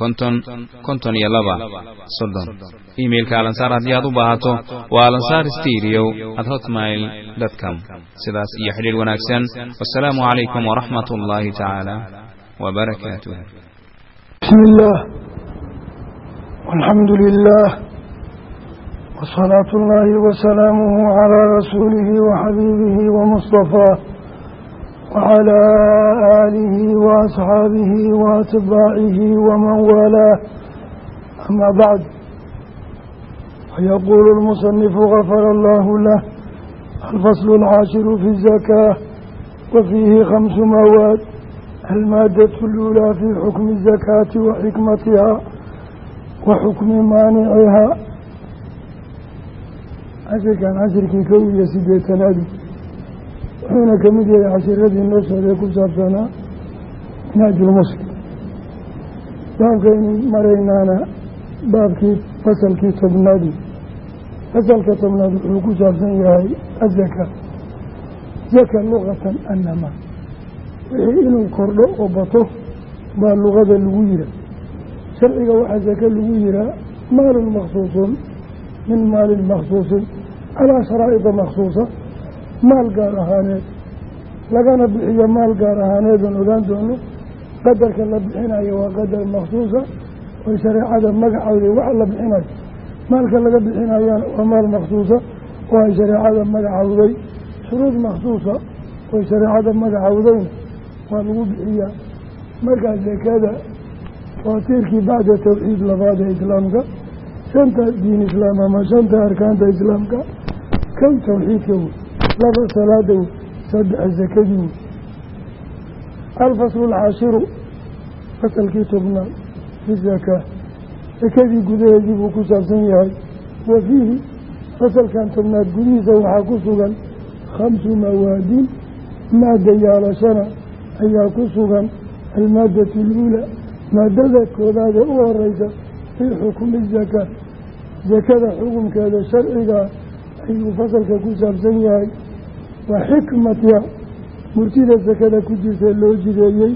konton konton iyo laba. Soddon. Iimailka alansaar haddii aad u baahato waa alansaar steriyow at hotmail com. Sidaas iyo xidhiir wanaagsan. Wasalaamu calaykum waraxmat ullaahi tacaala wbarakaatuh bismi illaah walxamdu lilah wasalaatu ullaahi wasalaamuhu calaa rasuulihi waxabiibihi wamustafaa wacalaa aalihi wa asxaabihi wa atbaacihi waman waalaah amaa bacd fayaquulu lmusanifu gafara allahu lah alfaslu alcaashiru fi zakaa wa fiihi khamsu maawaad almaaddatu luulaa fii xukmi azakaati wa xikmatihaa wa xukmi maanicihaa cashirkan cashirkii kow iyo siddeetanaadi wuxuuna ka mid yahay cashiradii noo socday ku saabsanaa naajulmuslim baabkaynu maraynaana baabkii fasalkii tobnaadi. Fasalka tobnaad wuxuu ku saabsan yahay azaka. Zaka luqatan annama. Wixii inuu kordho oo bato baa luqada lagu yihaa sharciga waxaa zaka lagu yihaa maalun makhsuusun min maalin makhsuusin calaa sharaa'ida makhsuusa maal gaar ahaaneed. Lagana bixiyo maal gaar ahaaneedan ogaan doono. Qadarka la bixinayo waa qadar makhsuusa oo shareecada magacawday waxa la bixinayo maalka laga bixinayana waa maal makhsuusa oo ay shareecada magacawday shuruud makhsuusa oo shareecada magacawdayna waa lagu bixiyaa markaa sekada waa tiirkii bacda tawxiid labaad ee islaamka. Shanta diin islaam ama shanta arkaanta islaamka. Kow tawxiidka wey laba salaada wey saddex sakadii wey alfaslu alcaashiru fasalkii tobnaad fi zakaa sakadii gudaheedii buu ku saabsan yahay wa fiihi fasalkan tobnaad gudihiisa waxaa ku sugan khamsu mawaadin maada yaalashana ayaa ku sugan almaadatu aluulaa maadada koobaadee u horeysa fii xukmi zakaa sakada xukunkeeda sharcigaa ayuu fasalka ku saabsan yahay wa xikmatiha murtida sakada ku jirta loo jideeyey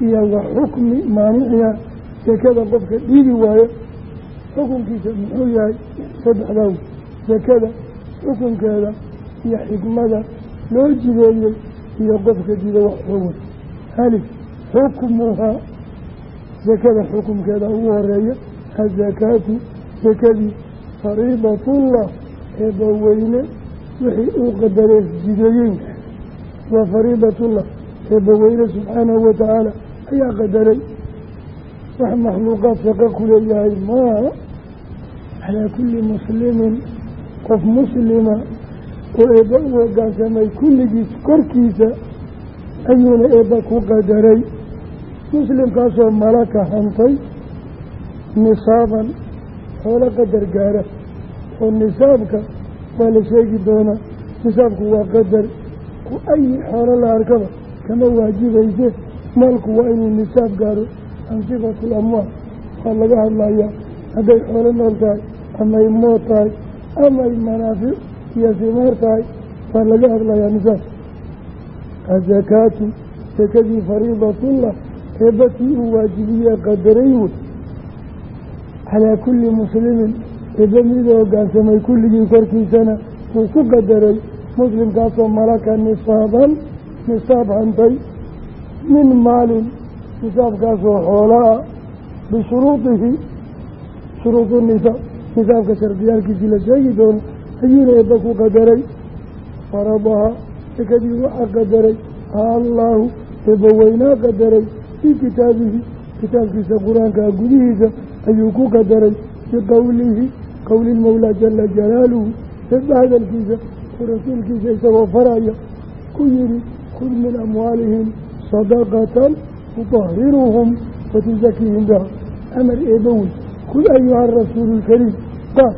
iyo wa xukmi maaniciha sakada qofka dhiigi waayo. Xukunkiisa muxuu yahay saddexdaw sakada xukunkeeda iyo xikmada loo jideeyey iyo qofka dida wax xugun halif xukmuhaa sakada xukunkeeda ugu horreeya azakaatu sakadii fariidatullah eebbaweyne wixii uu qadaree jideeyey waa fariidatullah eebbaweyne subxaanahu watacaala ayaa qadaray. Wax makhluuqaad shaqo ku leeyahay maaha calaa kulli muslimin qof muslima oo eebba u hoggaansamay kulligiis korkiisa ayuuna eebba ku qadaray. Muslimkaasoo malaka hantay nisaaban xoolo qadar gaara oo nisaabka waa la sheegi doonaa. Nisaabku waa qadar. Ay xoolo la arkaba kama waajibayse maalku waa inuu nisaab gaaro. Ansifatul amwaal waa laga hadlayaa. Hadday xoolo nool tahay amay mood tahay amay manaafic iyo simaar tahay waa laga hadlayaa nisaab. Azakaatu sakadii fariidatullah eebbatii uu waajibiyee qadaray wey calaa kulli muslimin eba mida hoggaansamay kulligii korkiisana wuu ku qadaray muslimkaasoo malaka nisaaban nisaab hantay min maalin nisaabkaasoo xoolaa bishuruudihi shuruudu nisaab nisaabka shardiyaalkiisii la sheegi doono ayuuna eebba ku qadaray. Faradaha sekadii waxaa qadaray allaahu eebba weynaa qadaray fii kitaabihi kitaabkiisa qur'aankaa gudihiisa ayuu ku qadaray biqowlihi qowli lmawlaa jala jalaaluhu eebba hadalkiisa oo rasuulkiisa isagoo faraya ku yihi khud min amwaalihim sadaqatan tuطahiruhum watusakiihim biha amar eebba wey kul ayuha rasuulu lkariim qaad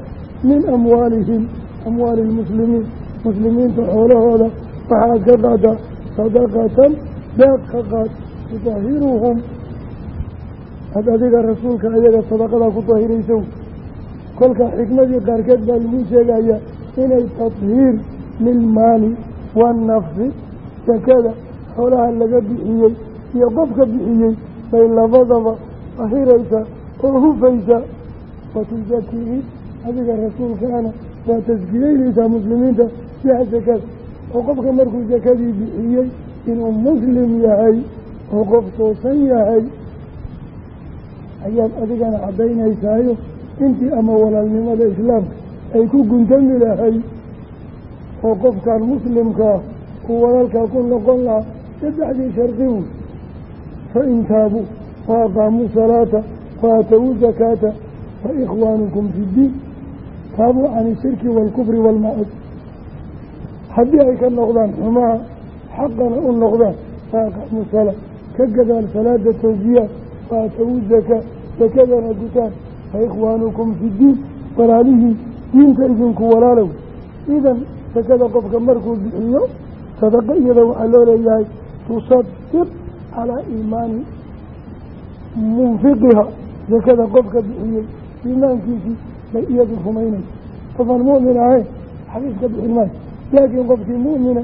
min amwaalihim amwaali lmuslimiin muslimiinta xoolahooda waxaad ka qaadaa sadaqatan daaq ka qaad tudahiruhum had adiga rasuulka ayaga sadaqadaa ku dahirayso kolka xikmadii qaarkeed baa lagu sheegayaa inay tadhiir lilmaali waannafsi sakada xoolaha laga bixiyey iyo qofka bixiyey bay labadaba dahiraysa oo hufaysa. Watusakiihi adiga rasuulkaana waa taskiyeynaysaa muslimiinta biha sakada oo qofka markuu sakadii bixiyey inuu muslim yahay oo qof toosan yahay ayaad adigana caddaynaysaayo intii ama walaalnimada islaamka ay ku guntami lahay oo qofkan muslimkaa uu walaalkaa ku noqon lahaa saddexdii shardi wey fa in taabuu wa aqaamuu salaata wa aatowu zakaata fa ikhwaanukum fi ddiin taabuu can ishirki waalkufri waalmacaasi haddii ay ka noqdaan xumaha xaqana u noqdaan fa aqaamuu salaa ka gadaan salaada towsiyaa wa aatowu zakaa sakadana gutaan fa ikhwaanukum fi ddiin walaalihii diinta idinku walaalow. Idan sakada qofka markuu bixiyo sadaqa iyada waxaa loo leeyahay tusadiq calaa iimaani munfiqiha. Sakada qofka bixiyey iimaankiisii bay iyadu rumaynaysa qofaan mu'min ahayn xaqiiska bixin maayo laakiin qofkii mu'mina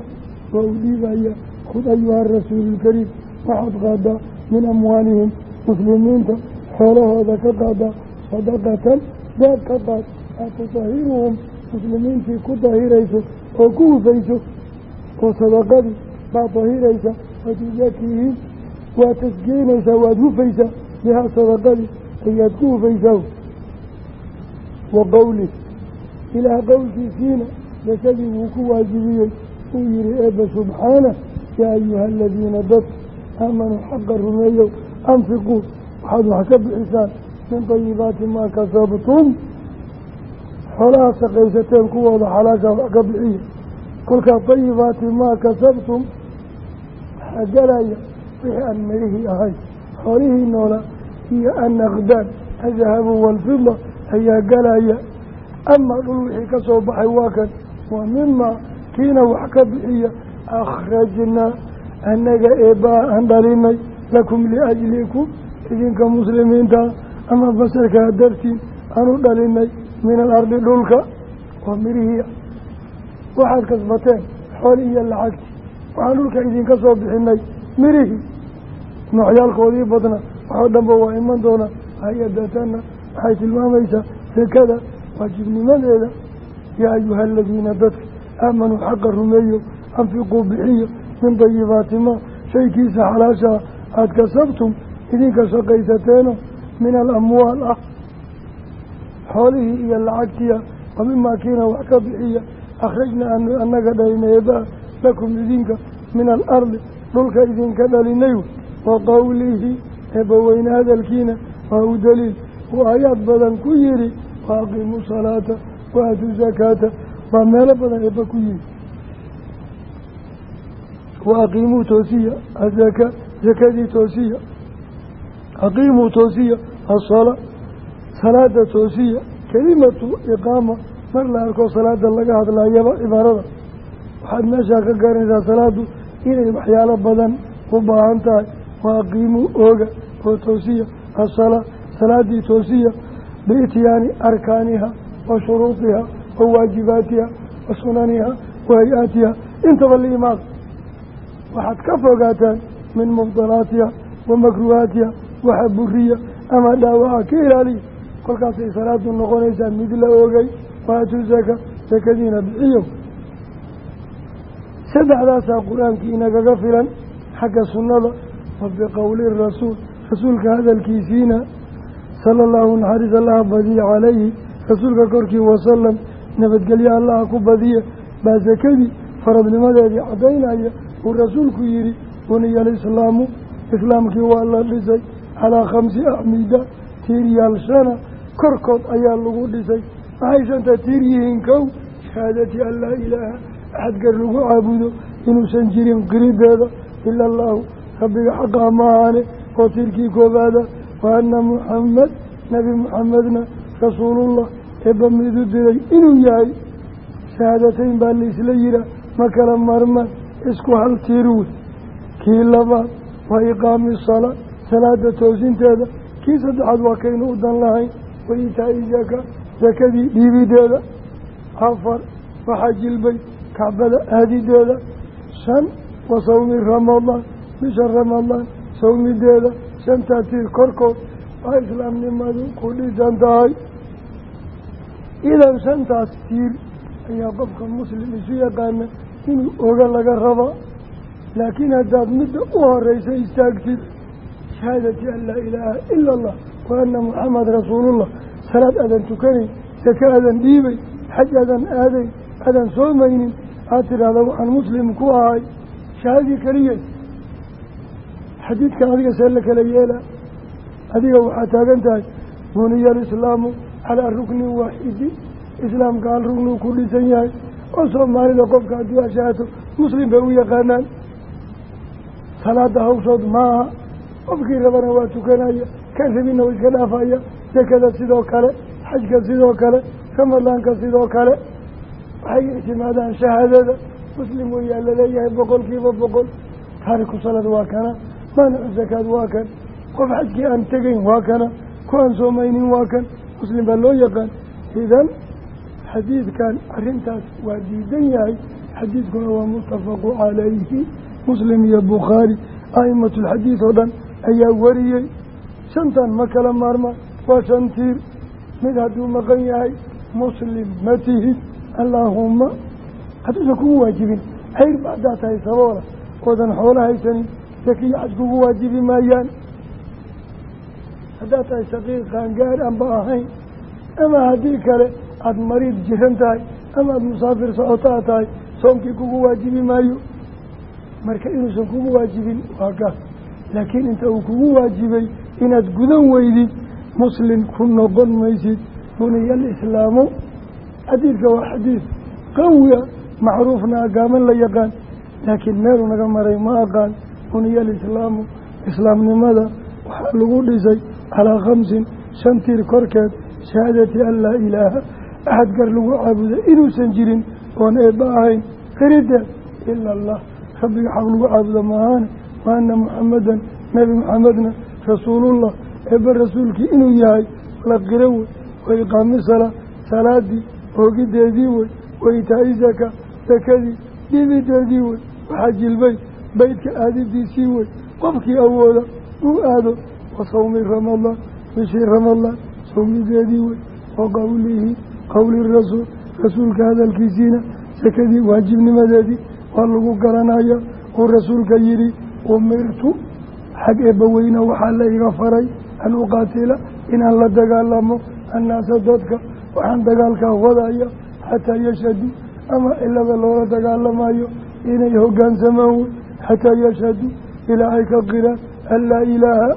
waa u dhiibaya khud ayuha rasuulu lkariim waxaad qaadaa min amwaalihim muslimiinta xoolahooda ka qaadaa sadaqatan daad ka qaad aad tudahiruhum muslimiintii ku dahirayso oo ku hufayso oo sadaqadii baad dahiraysa wa tusakiihim waad tasgeynaysaa waad hufaysaa bihaa sadaqadii ayaad ku hufaysaa wa qowli ilaah qowlkiisiina sakadii wuu ku waajibiyey uu yihi eebba subxaana yaa ayuha aladiina dad aamanuu xaqa rumeeyow anfiquu waxaad wax ka bixisaan min tayibaati maa kasabtum xoolaha shaqaysateen kuwooda xalaasha wax ka bixiya kolkaa tayibaati maa kasabtum waxaa galaya wixii aan midhihii ahayn xoolihii noolaa iyo annaqdaan adahabu waalfida ayaa galaya amaa dhul wixii ka soo baxay waa kan waa mimaa kiina wax ka bixiya akhrajnaa annaga eebbaa aan dhalinay lakum liajlikum idinka muslimiinta ama basarkaa dartiin aanu dhalinay min alardi dhulka waa mirihii waxaad kasbateen xooli iyo lacagti. Waxaan dhulka idinka soo bixinay mirihii. Noocyaalkoodii badna waxoo dhanba waa iman doona hay'adatana waxay tilmaamaysaa sekada waajibnimadeeda. Yaa ayuha aladiina dadka aamanuu xaqa rumeeyo anfiquu bixiya min dayibaati maa shaykiisa xalaashaa aada kasabtum idinka shaqaysateeno min alamwaal ah xoolihii iyo lacagtiya wa mimaa kiina wax ka bixiya akhrajna anu annaga dhalineebaa lakum idinka min alardi dhulka idinka dhalinay wa qowlihi eebbaweyne hadalkiina waa u daliil uu aayaad badan ku yidhi wa aqiimuu salaata wa aatuu zakaata baa meelo badan eebba ku yihi wa aqiimuu toosiya azaka zakadii toosiya aqiimuu toosiya asala salaada toosiya kelimatu iqaama. Mar la arko salaada laga hadlaayaba cibaarada waxaad meeshaa ka garanaysaa salaadu inay waxyaalo badan u baahan tahay. Wa aqiimuu ooga oo toosiya asalaa salaadii toosiya biityaani arkaaniha wa shuruudiha wa waajibaatiha wa sunaniha wa hay'aatiha. Intaba liimaada waxaad ka fogaataan min mubdalaatiha wa makruhaatiha waxa buriya ama dhaawaca ka ilaaliya. Kolkaasay salaadu noqonaysaa mid la ogay waatuu zaka sakadiina bixiyo saddexdaasaa qur'aankii inagaga filan xagga sunnada wa biqowli rasuul rasuulka hadalkiisiina sala allahu naxariis allaha badiya calayhi rasuulka korkii wasalam nabadgelyo allaha ku badiya baa sakadii faradnimadeedii caddaynaya uu rasuulku yidhi buniya alislaamu islaamkii waa la dhisay calaa khamsi acmida tiiryaal shana korkood ayaa lagu dhisay. Maxay shanta tiir yihiin kow? Shahaadati an laa ilaaha axad gar lagu caabudo inuusan jirin qirideeda ila allaahu rabbiga xaqaa maahaane oo tiirkii koobaada wa anna muxamed nebi muxamedna rasuulullah eebba midu diray inuu yahay. Shahaadateyn baa laisla yihaa ma kala marmaan isku hal tiir wey kii labaad waa iqaami salaa salaada toosinteeda kii saddexaad waa kaynu u dan lahayn wa itaa-i zaka sakadii dhiibideeda. Afar waxaa jilbay kacbada aadideeda shan wa sawmi ramadaan bisha ramadaan sawmideeda shantaa tiir korkood waa islaamnimadu ku dhisan tahay. Idan shantaas tiir ayaa qofka muslim isu yaqaana inuu oga laga rabaa laakiin haddaad midda u horeysa istaagtid shahaadati an laa ilaaha ila allah wa anna muxamed rasuulullah salaad aadan tukanayn sake aadan dhiibay xaj aadan aadayn aadan soomaynin aad tidhaahda waxaan muslim ku ahay shahaadii keliya xadiidkan adiga see la kala yeelaa adiga waxaa taagan tahay buniya alislaamu calaa ruknin waaxidi islaamka hal ruknuu ku dhisan yahay oo soomaalida qofka haddii ashaato muslim bay u yaqaanaan salaada hawshood maaha qofkii rabana waa tukanaya kan rabina waa iska dhaafaya sakada sidoo kale xajka sidoo kale ramadaanka sidoo kale. Waxay ictimaadaan shahaadada muslim weyaa la leeyahay boqol kiiba boqol. Taariku salad waa kana maanicu sakaad waa kan qof xajkii aan tegayn waa kana ku aan soomaynin waa kan. Muslim baa loo yaqaan. Idan xadiidkan arrintaas waa diidan yahay. Xadiidkuna waa muttafaqu calayhi. Muslim iyo bukhaari a'imatulxadiid oo dhan ayaa wariyey. Shantan ma kala maarmaan waa shan tiir mid hadduu maqan yahay muslim ma tihid. Allaahumma hadduusan kugu waajibin. Xayr ba haddaad tahay saboola oodan xoolo haysanin sakiyo xaj kugu waajibi maayaan. Haddaad tahay shaqiiq qaangaar anba ahayn. Ama haddii kale aada mariid jiran tahay ama aada musaafir socoto a tahay soomkii kugu waajibi maayo. Marka inuusan kugu waajibin waa gaas laakiin inta uu kugu waajibay inaad gudan weydid muslim ku noqon maysid. Buniya alislaamu xadiidka waa xadiid qawiya macruufna agaaman la yaqaan laakiin meeluu naga maray ma aqaan. Buniya alislaamu islaamnimada waxaa lagu dhisay calaa khamsin shan tiir korkeed shahaadati an laa ilaaha axad gar lagu caabuda inuusan jirin oon eebba ahayn qirideed ila allah rabbiga xaq lagu caabuda maahaane wa anna muxamadan nebi muxamedna rasuulullah eebba rasuulkii inuu yahay la qiro wey wa iqaami salaa salaadii oogideedii wey wa itaa-i zaka sakadii dhibideedii wey waxaa jilbay beydka aadidiisii wey qofkii awooda uu aado wa sawmi ramadaan bishii ramadaan sawmideedii wey wa qowlihi qowli rasuul rasuulka hadalkiisiina sakadii waajibnimadeedii waa lagu garanaya uu rasuulka yidhi umirtu xag eebbaweyna waxaa la iga faray an uqaatila inaan la dagaalamo annaasa dadka waxaan dagaalkaa wadaya xataa yashhadu ama cilada loola dagaalamayo inay hoggaansamaan wey xataa yashhadu ilaa ay ka qiraan an laa ilaaha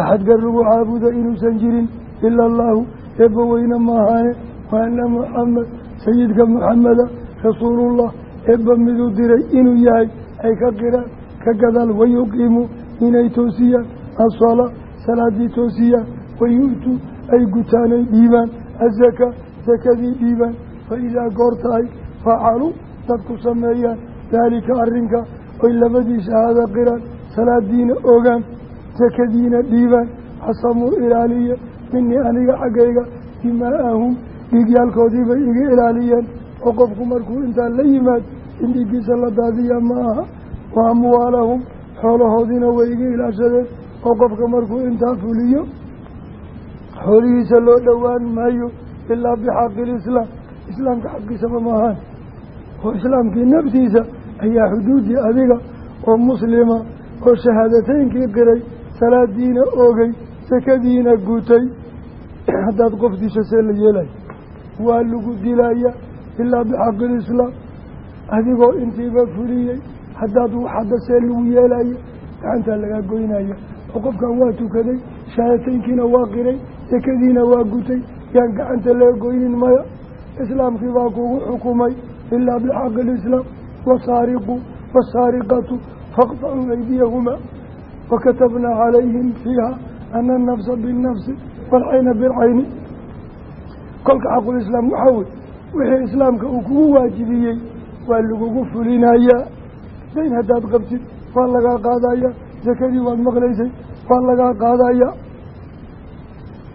axad gar lagu caabudo inuusan jirin ila allaahu eebbaweyne maahaane wa anna muxamed sayidka muxameda rasuulullah eebba miduu diray inuu yahay ay ka qiraan ka gadaal wayuqiimu inay toosiyaan asalaa salaadii toosiyaan wayu'tuu ay gutaan ay dhiibaan azaka sakadii dhiibaan fa idaa goorta ay facaluu dadku sameeyaan daalika arrinka oy labadii shahaado qiraan salaadiina ogaan sakadiina dhiibaan xasamuu ilaaliya minii aniga xaggayga dimaa'ahum dhiigyaalkoodii bay iga ilaaliyeen oo qofku markuu intaa la yimaad in dhiiggiisa la daadiya ma aha wa amwaalahum xoolahoodiina way iga ilaashadeen oo qofka markuu intaa fuliyo xoolihiisa loo dhowaan maayo ilaa bixaqi ilislaam islaamka xaqiisaba maahaan oo islaamkii naftiisa ayaa xuduuddii adiga oo muslima oo shahaadateynkii qiray salaadiina oogay sakadiina gutay haddaad qof disho see la yeelaya waa lagu dilaya ilaa bixaqi ilislaam adigoo intiiba fuliyey haddaad waxadda see lagu yeelaya gacantaa lagaa goynaya oo qofkan waa tukaday shahaadateynkiina waa qiray sakadiina waa gutay. Yaan gacanta laga goynin maya. Islaamkii baa kugu xukumay. Ilaa bixaqi ilislaam wasaariqu wasaariqatu faqطacuu aydiyahumaa wakatabnaa calayhim fiiha ana anafsa binnafsi waalcayna bilcayni kolka xaqulislaam waxaa wey wixii islaamka uu kugu waajibiyey waa lagugu fulinayaa dayn haddaad qabtid waa lagaa qaadaya. Sakadii waad maqlaysay waa lagaa qaadaya.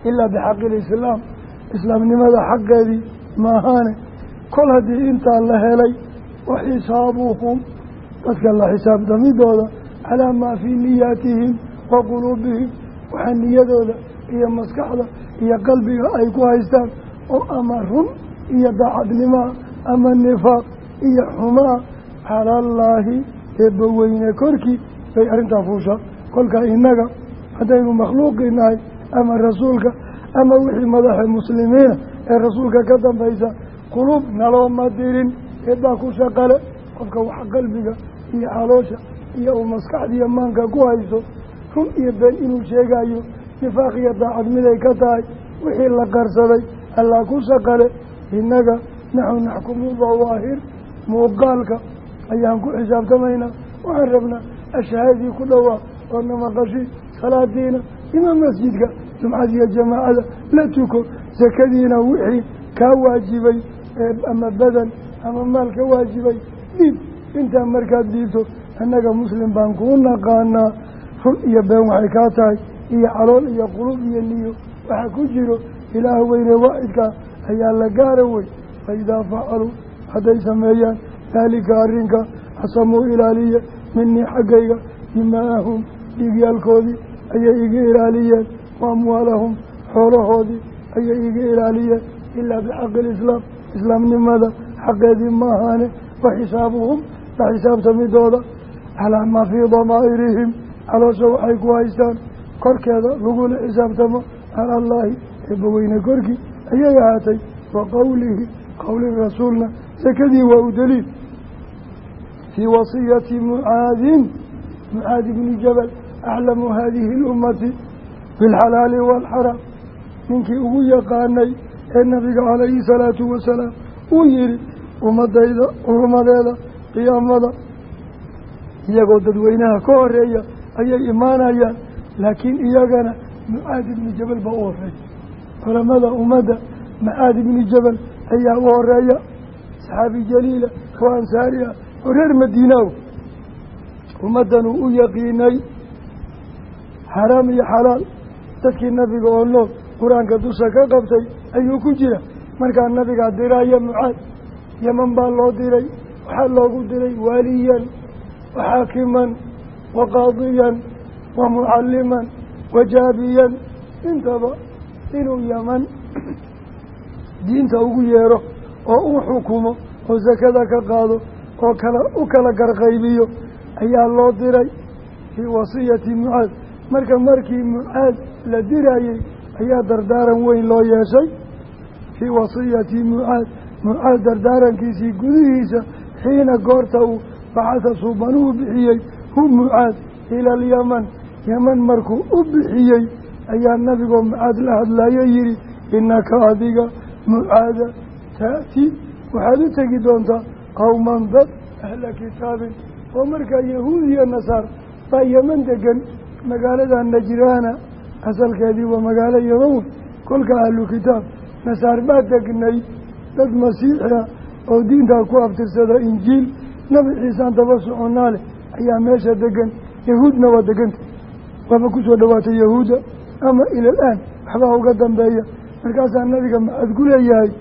Ilaa bixaqi lislaam islaamnimada xaqeedii maahaane. Kol haddii intaa la helay wa xisaabuhum. Dadka la xisaabtamidooda calaa maa fii niyaatihim wa quluubihim. Waxaa niyadooda iyo maskaxda iyo qalbiga ay ku haystaan oo ama run iyo daacadnimaa ama nifaaq iyo xumaa calallaahi eebbaweyne korkii bay arrintaa fuushaa. Kolkaa innaga haddaynu makhluuqii nahay ama rasuulka ama wixii madaxe muslimiina ee rasuulka ka dambaysa quluub nalooma dirin. Eebbaa ku shaqale qofka wax qalbiga iyo caloosha iyo uu maskaxdiiyo maanka ku hayso run iyo been inuu sheegayo nifaaq iyo daacad miday ka tahay wixii la qarsaday allaa ku shaqale. Innaga naxnu naxkumu dawaahir muuqaalka ayaan ku xisaabtamaynaa waxaan rabnaa ashahaadii ku dhowaa oo namaqashi salaadiina imaam masjidka jumcadiiyo jamaacada la tuko sakadiina wixii kaa waajibay ama badan ama maal ka waajibay dhiib intaa markaad dhiibto annaga muslim baan kuu naqaanaa. Run iyo been waxay kaa tahay iyo calool iyo qulub iyo niyo waxa ku jiro ilaah weyne waaxidkaa ayaa la gaara wey fa idaa facaluu hadday sameeyaan daalika arrinka xasamuu ilaaliye minii xaggayga dimaa'ahum dhiigyaalkoodii ayay iga ilaaliyeen wa amwaalahum xoolahoodii ayay iga ilaaliyeen ilaa bixaqi ilislaam islaamnimada xaqeedii ma ahaane wa xisaabuhum la xisaabtamidooda calaa maa fii damaa'irihim caloosha waxay ku haystaan korkeeda lagula xisaabtamo cala allaahi eebbaweyne korkii ayay ahaatay wa qowlihi qowli rasuulna sakadii waa u fii wasiyati mucaadin mucaad ibni jabal aclamu haadihi اlummati bilxalaali waalxaraam ninkii ugu yaqaanay ee nabiga calayhi salaatu wasalaam uu yihi ummadayda urumadeeda qiyaamada iyagoo dadweynaha ka horreeya ayay imaanayaan laakiin iyagana mucaad ibni jabal baa u horreeya culamada ummadda mucaad ibni jabal ayaa u horreeya saxaabi jaliila oo ansaari oo reer madiinaaw ummaddan uu u yaqiinay xaraam iyo xalaal. Dadkii nabiga oo nool qur'aanka dusha ka qabtay ayuu ku jira. Markaa nabigaa diraya mucaad yeman baa loo diray waxaa loogu diray waaliyan wa xaakiman wa qaadiyan wa mucalliman wa jaabiyan. Intaba inuu yaman diinta ugu yeero oo u xukumo oo sakada ka qaado oo kala u kala garqaybiyo ayaa loo diray fii wasiyati mucaad marka markii mucaad la dirayey ayaa dardaaran weyn loo yeeshay fii wasiyati mucaad mucaad dardaarankiisii gudihiisa xiina goorta uu bacada suubanuhu bixiyey hu mucaad ila alyaman. Yaman markuu u bixiyey ayaa nabigoo mucaad la hadlayo yihi innaka adiga mucaada taati. Waxaad u tegi doontaa qowman dad ahla kitaabin oo markaa yahuud iyo nasaar baa yeman degan magaalada najraana asalkeedii waa magaalo yeman wey kolka ahlu kitaab. Nasaar baa degnay dad masiixi ah oo diintaa ku abtirsada injiil. Nabi ciisaan daba soconaa leh ayaa meesha degan yahuudna waa deganta. Waaba ku soo dhowaatay yahuudda. Ama ilaal-aan waxbaa uga dambeeya. Markaasaa nabiga maxaad ku leeyahay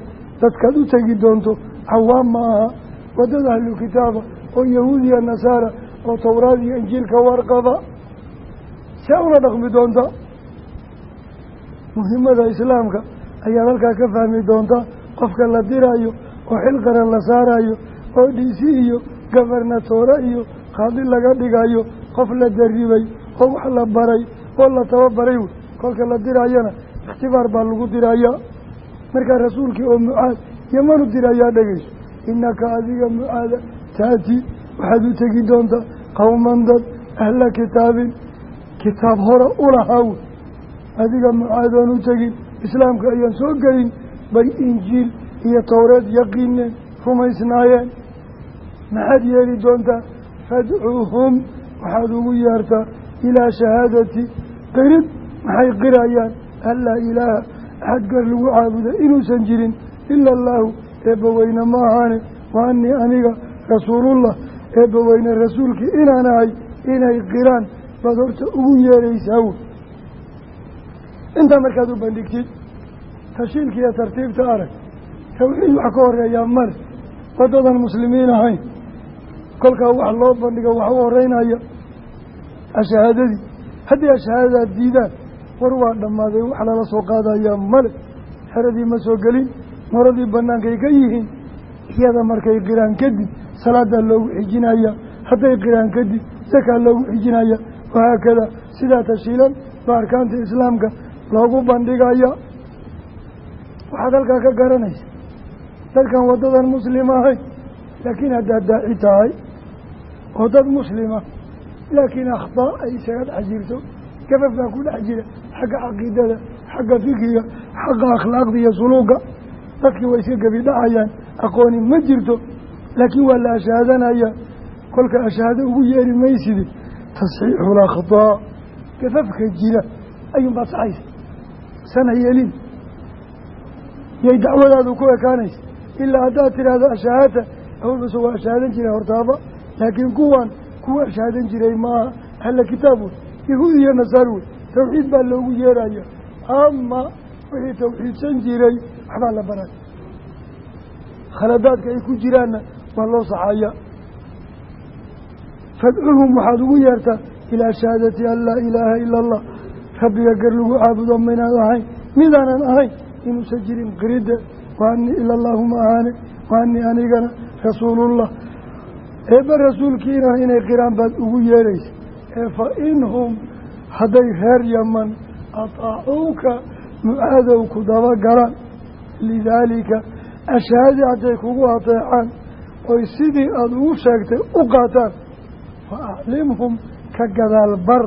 dadkaad u tegi doonto cawaam ma aha waddada ahlu kitaaba oo yahuud iyo nasaara oo towraad iyo injiilka warqaba. See ula dhaqmi doonta muhimmada islaamka ayaad halkaa ka fahmi doontaa qofka la diraayo oo xil qaran la saarayo oo dhiisi iyo gobernatoore iyo qaadi laga dhigayo qof la darribay oo wax la baray oo la tababaray. Wey kolka la diraayana ikhtibaar baa lagu dirayaa. Markaa rasuulkii oo mucaad yamanu dirayaa dhegeyso innaka adiga mucaada taati waxaad u tegi doontaa qowman dad ahla kitaabin kitaab hore ulahaa wey adiga mucaadoon u tegin islaamka ayaan soo gelin bay injiil iyo towreed yaqiineen rumaysnaayeen. Maxaad yeeli doontaa fadcuuhum waxaad ugu yeertaa ilaa shahaadati. Qirid maxay qirayaan? Anlaa ilaaha axad gar lagu caabuda inuusan jirin ila allaahu eebbaweyne ma ahaane wa anii aniga rasuulullah. Eebbaweyne rasuulkii inaan ahay inay qiraan baad horta ugu yeeraysaa wey intaa markaad u bandhigtid tashiilka iyo tartiibta arag tawxiid wax ka horeeyaa male waddadan muslimiin ahayn. Kolkaa wax loo bandhigo wax u horeynaya ashahaadadii. Haddii ashahaadaad diidaan war waa dhammaaday wax lala soo qaadayaa male. Xeradii ma soo gelin moradii bannaankay ka yihiin iyada markay qiraan kadib salaadaa loogu xijinaya hadday qiraan kadib sakaa loogu xijinaya wahaakada sidaa tashiilan ba arkaanta islaamka loogu bandhigaya. Waxaad halkaa ka garanaysa dadkan waddadan muslim ahayn laakiin haddaad daaci tahay oo dad muslima laakiin akhtaa ay isaga dhex jirto gafaf baa ku dhex jira xagga caqiidada xagga fikiga xagga akhlaaqda iyo suluuga dadkii way iska gebi dhacayaan aqooni ma jirto laakiin waa la ashaadanaya kolka ashaado ugu yeeri maysidi tasxiixu lakhtaa gafafka jira ayuunbaad saxaysa sana yeelin. Yay dacwadaadu ku ekaanaysa ilaa haddaad tidhaahdo ashahaata awalbase waa ashaadan jiray hortaaba. Laakiin kuwan kuwa ashaadan jiray maaha ahla kitaab wey yahuud iyo nasaar wey. Tawxiid baa loogu yeeraya ama wixii tawxiidsan jiray waxbaa la baray. Khaladaadka ay ku jiraanna waa loo saxaya fadcuhum waxaad ugu yeertaa ilaa shahaadati an laa ilaaha ila allah rabbiga gar lagu caabudo maynaan ahayn. Midaanan ahayn inuusan jirin qiridda. Wa anii ma ahaane wa anii anigana rasuulullah. Eebba rasuulkiina inay qiraan baad ugu yeeraysa. Ee fa inhum hadday reer yaman ataacuuka mucaadow ku dabagalaan lidaalika ashahaadii hadday kugu ateecaan oy sidii aada ugu sheegtay u qaataan fa aclimhum ka gadaal bar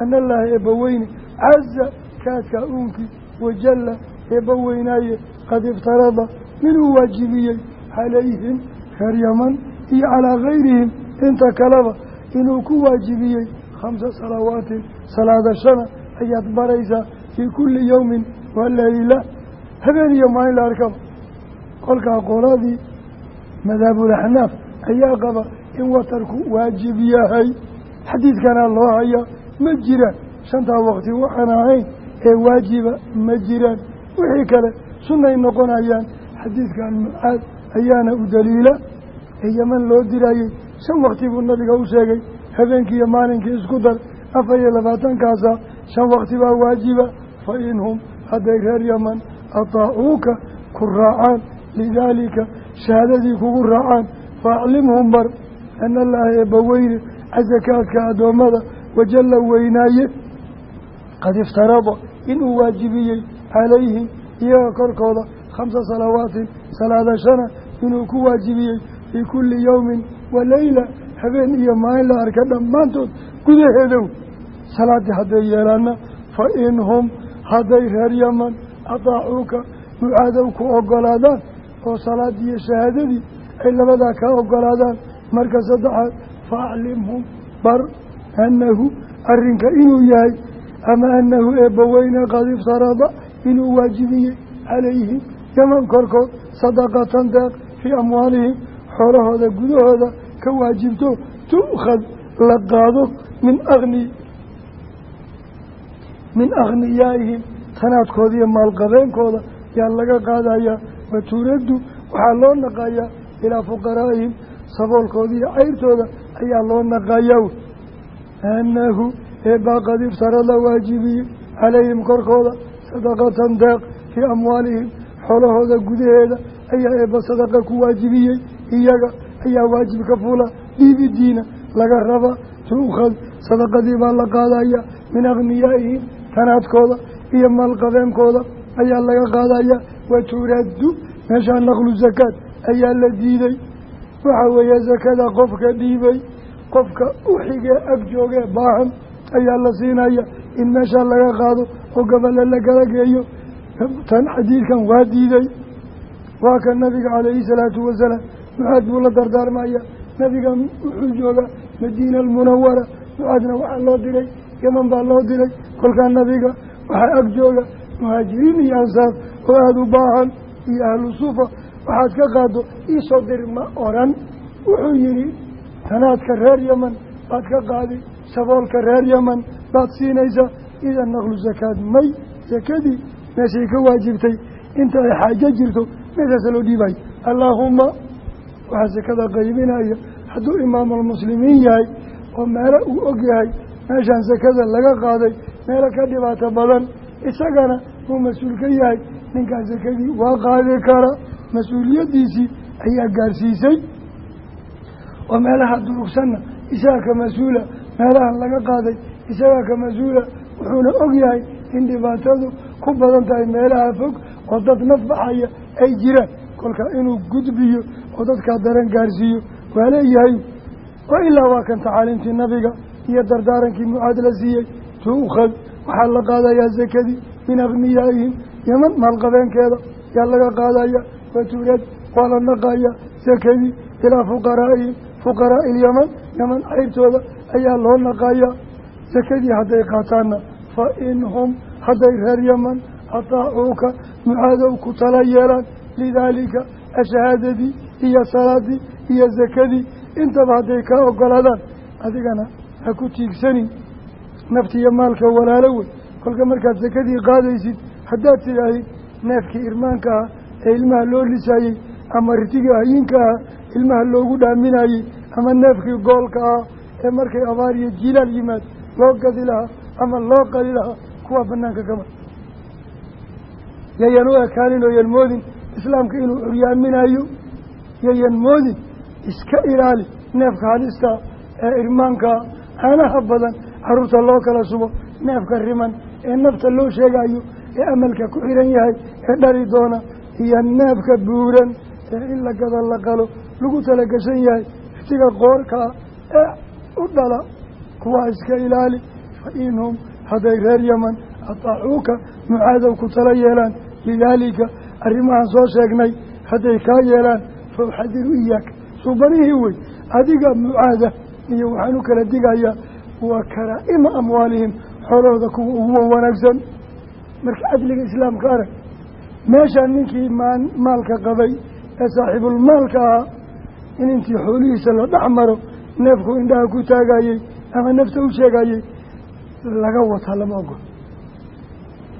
ana allaaha eebbaweyne caza kaadkaa uunkii wajalla eebba weynaaye qad iftarada minuu waajibiyey calayhim reer yaman iyo calaa gayrihim inta kaleba inuu ku waajibiyey khamsa salawaatin salaada ayaad baraysaa fii kulli yowmin wa habeen iyo maalin la arkaba kolkaa qoladii madhabulaxnaaf ayaa qaba in watarku waajib yahay. Xadiidkanaa loo hayaa ma jiraan. Shantaa waqti waxaan ahayn ee waajiba ma jiraan. Wixii kale sunnay noqonayaan xadiidkan mucaad ayaana u daliila. Ee yeman loo dirayey shan waqti buu nabiga u sheegay habeenkii iyo maalinkii isku dar afar iyo labaatankaasa shan waqti baa waajiba fa inhum hadday reer yaman ataacuuka ku raacaan lidaalika shahaadadii kugu raacaan fa aclimhum bar ana allaha eebbaweyne casakaadka addoommada wajalla weynaaye qad iftarada inuu waajibiyey calayhim iyaga korkooda khamsa salawaatin salaada shana inuu ku waajibiyey fii kulli yowmin wa leyla habeen iyo maalin la arka dhammaantood gudaheedow salaaddii hadday yeelaana fa inhum hadday reer yaman ataacuuka mucaadow ku ogolaadaan oo salaaddii iyo shahaadadii ay labadaa kaa ogolaadaan marka saddexaad fa aclimhum bar annahu arrinka inuu yahay ama annahu eebbaweyne qad iftarada inuu waajibiyey calayhim yaman korkood sadaqatan deeq fii amwaalihim xoolahooda gudahooda ka waajibto tu'khad la qaado min akni min akhniyaa'ihim tanaadkooda iyo maalqabeenkooda yaa laga qaadayaa wa turaddu waxaa loo naqayaa ilaa fuqaraa'ihim saboolkooda iyo cayrtooda ayaa loo naqayaa annahu eebbaa qad iftarada waajibiyey calayhim korkooda sadaqatan deeq fii amwaalihim xoolahooda gudaheeda ayaa eebba sadaqa ku waajibiyey. Iyaga ayaa waajib ka fula dhiibidiina laga rabaa tuukhad sadaqadii baa la qaadaya min akhniyaa'ihim tanaadkooda iyo maalqabeenkooda ayaa laga qaadaya. Wa turaddu meeshaa naqlu sakaad ayaa la diiday. Waxa weeye sakada qofka dhiibay qofka u xigee ag joogee baahan ayaa la siinaya. In meeshaa laga qaado oo gabale la kala geeyo tan xadiidkan waa diiday. Waa ka nabiga calayhi salaatu wasalaam mucaad buu la dardaarmaya. Nabiga wuxuu joogaa madiina almunawara mucaadna waxaa loo diray yaman baa loo diray kolkaa nabiga waxaa ag jooga muhaajiriin iyo ansaar oo aada u baahan iyo ahlu sufa waxaad ka qaado iisoo dir ma oran. Wuxuu yidhi tanaadka reer yaman baad ka qaadi. Saboolka reer yaman baad siinaysaa idan naqlu sakaad may. Sakadii meeshay ka waajibtay. Inta ay xaajo jirto meeshaasa loo dhiibayo allaahuma waxaa sakada qaybinaya. Hadduu imaamulmuslimiin yahay oo meelo uu og yahay meeshaan sakada laga qaaday meelo ka dhibaato badan isagana uu mas'uul ka yahay. Ninkaa sakadii waa qaadi kara. Mas'uuliyaddiisii ayaa gaarsiisay. Oo meelaha durugsanna isagaa ka mas'uula meelahan laga qaaday isagaa ka mas'uula wuxuuna og yahay in dhibaatadu ku badan tahay meelaha fog oo dad naf baxaya ay jiraan. Kolka inuu gudbiyo oo dadkaa daran gaarsiiyo waa leeyahay wa ilaa waa kan tacaaliimtii nabiga iyo dardaarankii mucaad la siiyey tuukhad waxaa la qaadayaa sakadii min akhniyaa'ihim yaman maalqabeenkeeda yaa laga qaadaya waturad waa la naqaya sakadii ilaa fuqaraa'ihim fuqaraa'i ilyaman yaman cayrtooda ayaa loo naqaya sakadii hadday qaataanna fa in hum hadday reer yaman ataacuuka mucaadow ku tala yeelaan lidaalika ashahaadadii iyo salaadii iyo sakadii intaba hadday kaa ogolaadaan adigana ha ku tiigsanin naftiiyo maalka walaalo wey kolka markaad sakadii qaadaysid haddaad tidhaahid neefkii irmaanka ah ee ilmaha loo lisaayey ama ritigii hayinka ah ilmaha loogu dhaaminayey ama neefkii goolka ah ee markay abaar iyo jilaal yimaad loo gadi lahaa ama loo qali lahaa kuwaa banaanka kaba yayan u ekaanin oo yan moodin islaamka inuu curyaaminayo yayan moodin iska ilaali neefka halista ee irmaanka caanaha badan carruurta loo kala sugo neefka riman ee nafta loo sheegayo ee amalka ku xiran yahay ee dhali doona iyo neefka buuran ee in la gada la qalo lagu talagashan yahay. Iftiga qoorkaa ee u dhala kuwaa iska ilaali. Fa inhum hadday reer yaman ataacuuka mucaadow ku tala yeelaan. Lidaalika arrimahan soo sheegnay hadday kaa yeelaan. Fa uxadiru suubanihii wey adiga mucaada iyo waxaan u kala digayaa waa karaa'ima amwaalihim xoolahooda kuwa ugu wanaagsan. Marka cadliga islaamka arag meeshaan ninkii maalka qabay ee saaxiibulmaalka ahaa in intii xoolihiisa la dhex maro neefku indhaha ku taagayey ama nafta u sheegayey laga wataa lama ogolo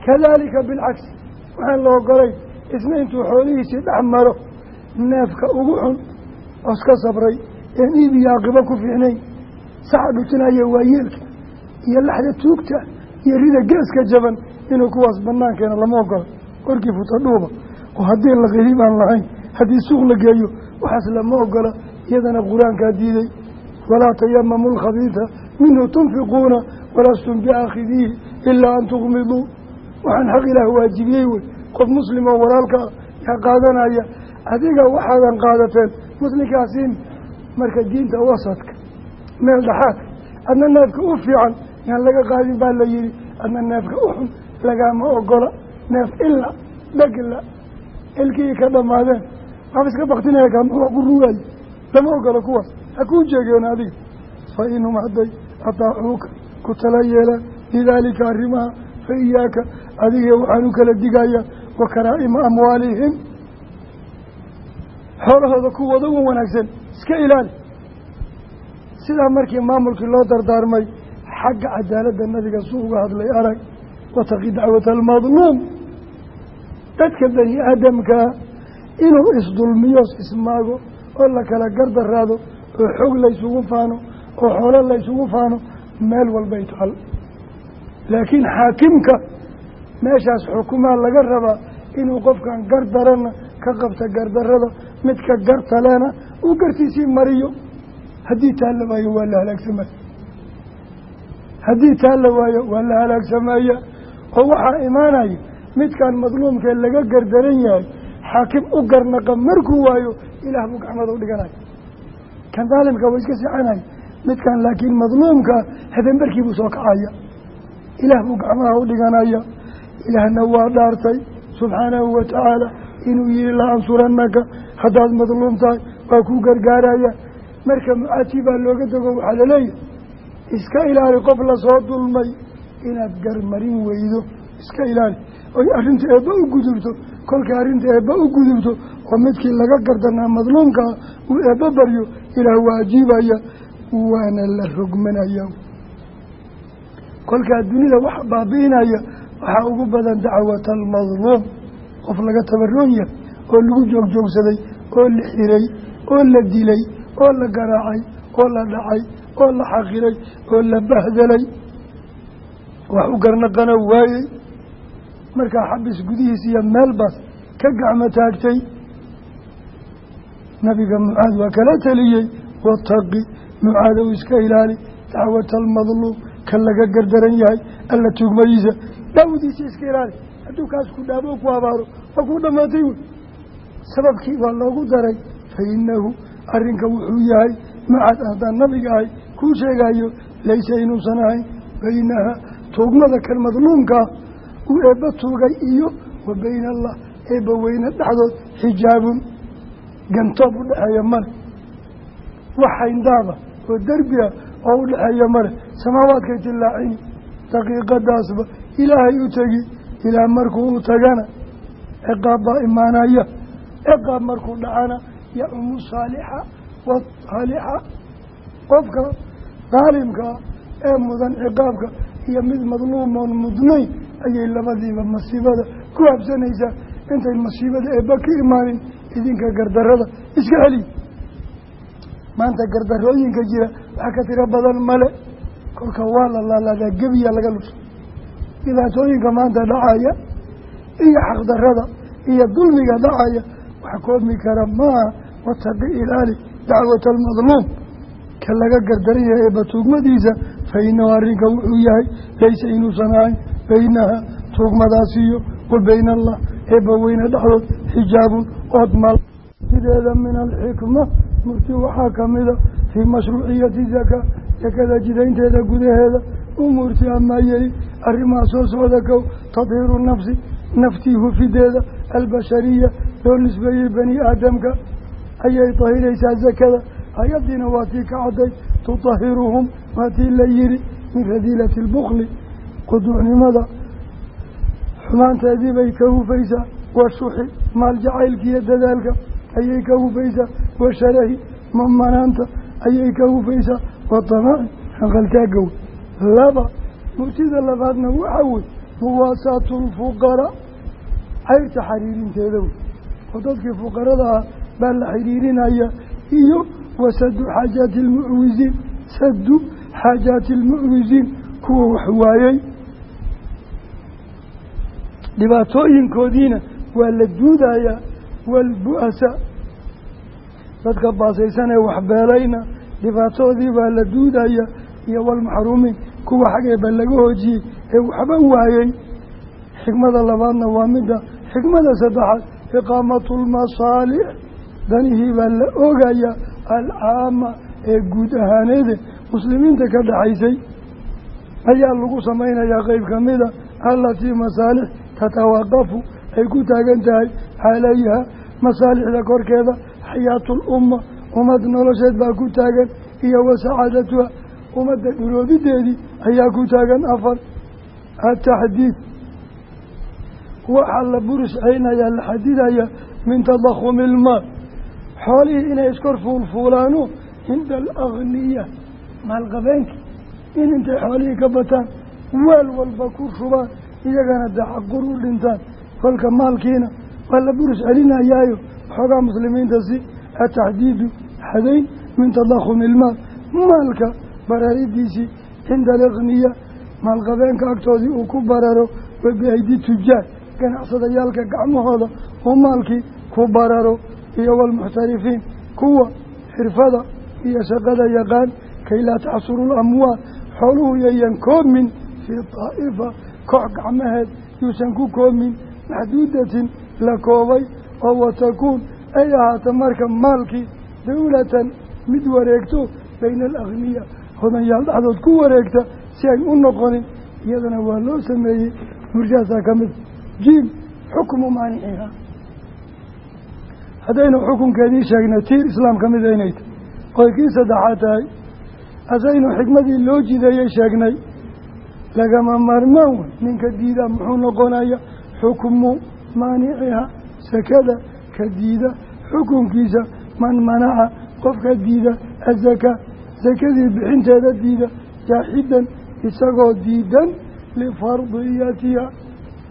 kadaalika bilcagsi waxaan la ogolay isna intuu xoolihiisii dhex maro neefka ugu xun oska sabray een iib iyo aqibo ku fiicnayn saxa dhutinaya waa yeelka iyo laxda tuugta iyo rida geeska jaban inuu kuwaas banaankeena lama ogola. Warkii futadhuuba oo haddii laqihiib aan lahayn haddii suuq la geeyo waxaas lama ogola iyadana qur'aankaa diiday walaa tayamamu lkhabiida minhu tunfiquuna walastum biaakhidiihi ilaa an tuqmiduu. Waxaan xaq ilaah waajibiyey wey qof muslim oo walaalka yaa qaadanaya adiga waxaadan qaadateen muslimkaasiin marka diinta wasadka meel dhaxaadka adna neefka u fiican yaan laga qaadin baa la yihi adna neefka u xun lagaama ogola neef ila dhegla ilkii ka dhamaadeen waab iska baktinaya kaa muxuu ku ruugaayo lama ogola kuwaas ha kuu jeegeena adiga. Fa inhum hadday ataacuuka ku tala yeelaan lidaalika arrimaha fa iyaaka adiga waxaan u kala digayaa wa karaa'ima amwaalihim. Xoolahooda kuwooda u wanaagsan iska ilaali sidaa markii maamulkii loo dardaarmay xagga cadaaladda nabiga suu uga hadlay arag wataqi dacwata almadluum. Dadka bani aadamkaa inuu isdulmiyoos ismaago oo la kala gardaraado oo xog laysugu faano oo xoolo laysugu faano meel walbay taal. Laakiin xaakimka meeshaas xukumaa laga rabaa inuu qofkan gar darana ka qabta gardarrada midka gartalena uu gartiisii mariyo haddii taa la waayo waa la halaagsamaya haddii taa la waayo waa la halaagsamaya oo waxaa imaanaya midkan madluumkee laga gardaran yahay xaakim u garnaqa markuu waayo ilaah buu gacmada u dhiganaya. Kan daalimka waa iska seexanaya midkan laakiin madluumkaa habeenbarkii buu soo kacaya. Ilaah buu gacmaha u dhiganaya. Ilaahna waa dhaartay. Subxaanahu wa tacaala inuu yihi la ansuranaka haddaad madluum tahay waa ku gargaaraya marka mucaati baa looga dego waxaa la leeyahay iska ilaali qof la soo dulmay inaad garmarin weydo iska ilaali. Oy arrinta eebba u gudubto kolkay arrinta eebba u gudubto oo midkii laga gardanaa madluumkaa uu eebba baryo ilaah waa ajiibaya waana la rogmanaya. Kolkaa dunida wax baabi'inaya waxaa ugu badan dacwata almadluum qof laga tabaroon yahay oo lagu joogjoogsaday oo la xiray oo la dilay oo la garaacay oo la dhacay oo la xaqiray oo la bahdelay wax u garnaqana waayey. Markaa xabis gudihiis iyo meelbaas ka gacmo taagtay nabiga mucaad waa kala teliyey wataqi mucaadow iska ilaali dacwata almadluum kan laga gardaran yahay alla tuugmadiisa daawadiisa iska ilaali hadduu kaas ku dhaabo ku abaaro waa kuu dhammaatay. Wey sababkii waa loogu daray fa innahu arrinka wuxuu yahay macad haddaan nabiga ahay kuu sheegayo laysa inuusan ahayn baynaha tuugmada kan madluumkaa uu eebba tuugay iyo wa bayna allah eebba weyne dhexdood xijaabun gantoob u dhexeeya male wax hayndaaba oo derbi ah oo u dhexeeya male samaawaadkay tillaacini daqiiqadaasba ilaahay u tegi ilaa markuu u tagana ciqaab baa imaanaya. Ciqaab markuu dhacana yacumu saalixa wasaalixa qofka daalimkaa ee mudan ciqaabka iyo mid madluumoon mudnayn ayay labadiiba masiibada ku habsanaysaa. Intay masiibada eebba ka imaanin idinka gardarada iska celiy maanta gardarooyinka jira wax ka tiro badan male kolka waa la laalaadaa gebiya laga lusa dhibaatooyinka maanta dhacaya iyo xaqdarada iyo dulmiga dhacaya wax koobmi kara maaha wataqi ilaali dacwata almadluum. Ka laga gardaran yahay eebba tuugmadiisa fa inahu arrinka wuxuu yahay laysa inuusan ahayn baynaha tuugmadaasiyo wa bayna allah eebba weyne dhexdood xijaabun oodmal sideeda min alxikma murti waxaa kamida fii mashruuciyati zakaa sakada jidaynteeda gudaheeda. Umuurti amaa yeli arrimaha soo socda kow tadhiiru nafsi naftii hufideeda albashariya loo nisbeeyey bani aadamka ayay dahiraysaa zakada. Hay'adiina waa tii ka cadday. Tutahiruhum waa tii la yihi min radiilati albukli quduucnimada xumaanteedii bay ka hufaysaa. Washuxi maal jacaylkiiyo dadaalka ayay ka hufaysaa. Washarahi mamanaanta ayay ka hufaysaa. Watamaci wey. Laba murtida labaadna waxaa wey muwaasaatu lfuqaraa cayrta xiriirinteeda wey. Oo dadkii fuqarada ah baa la xiriirinaya iyo wasadu xaajaati almucwisiin sadu xaajaati almucwisiin kuwa wax waayey dhibaatooyinkoodiina waa la duudayaa waalbu-asa dadka baasaysan ee waxbeelayna dhibaatoodii baa la duudaya iyo walmaxruumiin kuwa xageeba laga hoojiyey ee waxba waayey xikmada labaadna waa midda xikmada saddexaad iqaamatu lmasaalix danihii baa la oogaya alcaama ee guud ahaaneede muslimiinta ka dhaxaysay. Ayaa lagu samaynayaa qeyb kamida allatii masaalix tatawaqafu ay ku taagan tahay calayha masaalixda korkeeda xayaatu lumma ummad nolosheed baa ku taagan iyo wasacaadatuha ummadda dhuroobideedii ayaa ku taagan. Afar ataxdiid waxaa la burisceynayaa la xadidaya min tadakhumi ilmaal xoolihii inay iskor fuulfuulaano cinda alagniya maalqabeenkii in intay xoolihii ka bataan weel walba ku shubaan iyagana dacaqur u dhintaan. Kolka maalkiina waa la buris celinayaayo waxoogaa muslimiinta si ataxdiidu xadayn min tadakhumi ilmaal. Maalka bararidiisii cinda alaqniya maalqabeenka agtoodii uu ku bararo wa biaydi tujaar ganacsadayaalka gacmahooda oo maalkii ku bararo iyo waalmuxtarifiin kuwa xirfada iyo shaqada yaqaan kay laa taxsuru lamwaal xooluhu yayan koomin fii daa'ifa koox gacmaheed yuusan ku koomin maxduudatin la koobay oo watakuun ay ahaata marka maalkii dawlatan mid wareegto bayna alakhniya hodanyaal dhexdood ku wareegta si ay u noqonin iyadana waa loo sameeyey murshaasaa ka mid jiim xukmu maaniciha haddaynu xukunkeedii sheegnay tiir islaam ka mida inay tahy oy kii saddexaad tahay asaynu xikmadii loo jideeyey sheegnay lagama maarmaan wey ninka diida muxuu noqonaya xukmu maaniciha sakada ka diida xukunkiisa man manaca qofka diida azaka sakadii bixinteeda diida jaaxidan isagoo diidan lifardiyatiha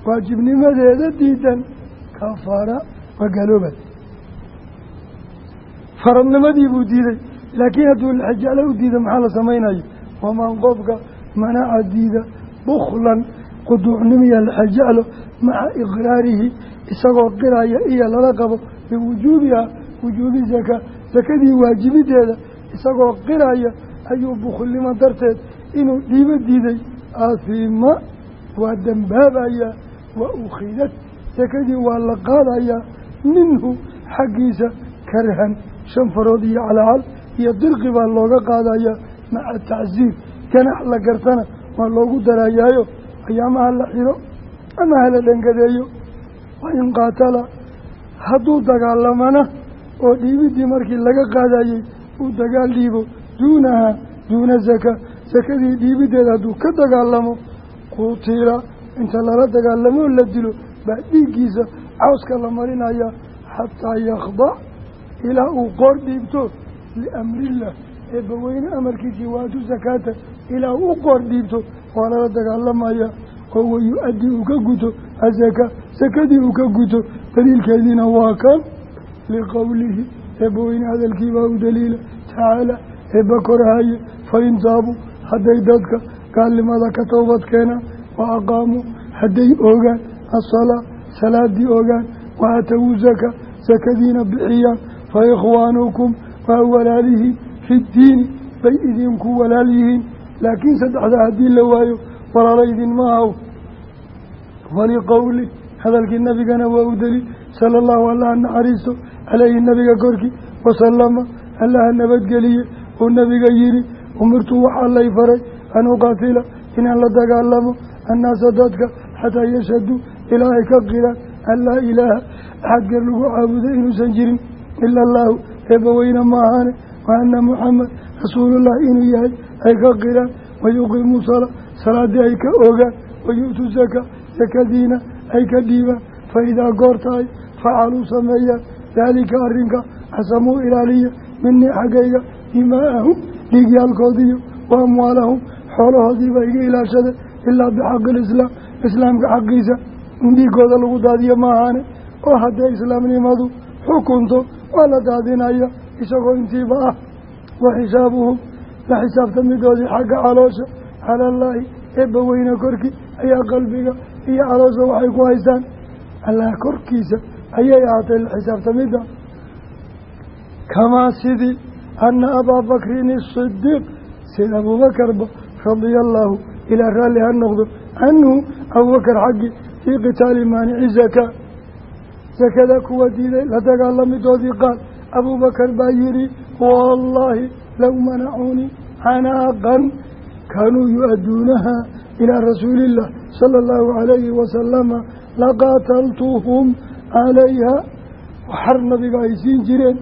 waajibnimadeeda diidan kafaara waa gaaloobad faradnimadii buu diiday. Laakiin hadduu lexjeclo u diida maxaa la samaynayo waman qofka manaca diida bukhlan quduucnimiya lexjeclo maca iqraarihi isagoo qiraya iyo lala qabo biwujuubiha wujuubi zakaa sakadii waajibideeda isagoo qiraya ayuu bukhulnimo darteed inuu dhiibo diiday. Aahima waa dembaabayaa wa ukhidad sakadii waa la qaadayaa minhu xaggiisa karhan shan farood iyo calaacal iyo dirqi baa looga qaadayaa maca tacsiir ganax la gartana waa loogu darayaayo ayaamaha la xiro ama hala dhangadeeyo wa in qaatala hadduu dagaalamana oo dhiibidii markii laga qaadayey uu dagaal dhiibo duunaha duuna saka sakadii dhiibiddeeda hadduu ka dagaalamo qutila inta lala dagaalamoo la dilo baa dhiiggiisa cawska la marinaya xataa yakhdac ilaa uu qoor dhiibto liamrillah eebbaweyne amarkiisii waatu sakaata ilaa u qoor dhiibto waa lala dagaalamaya oo wayu-addi uu ka guto asaka sakadii uu ka guto daliilkeediina waa kan liqowlihi eebbaweyne hadalkiibaa u daliila tacaala eebba korhaye fain taabuu hadday dadka gaalnimada ka towbad keenaan wa aqaamuu hadday ogaan asalaa salaadii ogaan wa atawuu zaka sakadiina bixiyaan fa ikhwaanukum waa walaalihiin fi ddiini bay idinku walaal yihiin laakiin saddexda haddii la waayo walaala idinma haw waliqowli hadalkii nabigana waa u daliil sala allahu allaha naxariisto caleyhi nabiga korkii wasalama allaha nabadgeliye uu nabiga yihi umirtu waxaa lay faray an uqaatila inaan la dagaalamo annaasa dadka xataa yashhaduu ilaa ay ka qiraan an laa ilaaha axad gar lagu caabudo inuusan jirin ila allaahu eebbaweyne ma ahaane wa anna muxamed rasuulullah inuu yahay ay ka qiraan wayuqiimuu salaa salaadii ay ka ogaan wayu'tuu saka sakadiina ay ka dhiibaan fa idaa goorta ay facaluu sameeyaan daalika arrinka xasamuu ilaaliya minii xaggayga dimaa'ahum dhiigyaalkoodiiyo wa amwaalahum xoolahoodiiba iga ilaashada ilaa bixaqi ilislaam islaamka xaqiisa in dhiigooda lagu daadiyo ma ahaane oo haddee islaamnimadu xukunto waa la daadinaya isagoo intiiba ah wa xisaabuhum. La xisaabtamidoodii xagga caloosha cala allaahi eebba weyne korkii ayaa qalbiga iyo caloosha waxay ku haystaan. Allah korkiisa ayay ahaatay la xisaabtamidda kamaa sidii ana abaa bakrin isidiiq sid abuubakarba radia allaahu ilaa raalli ha noqdo canhu abubakar xaggii fii qitaali maanici zakaa sakada kuwa diiday la dagaalamidoodii qaal abuubakar baa yihi wallaahi low manacuunii canaaqan kaanuu yu-adduunaha ilaa rasuuliillah sala allahu calayhi wasalama laqaataltuhum calayha waxar nabiga ay siin jireen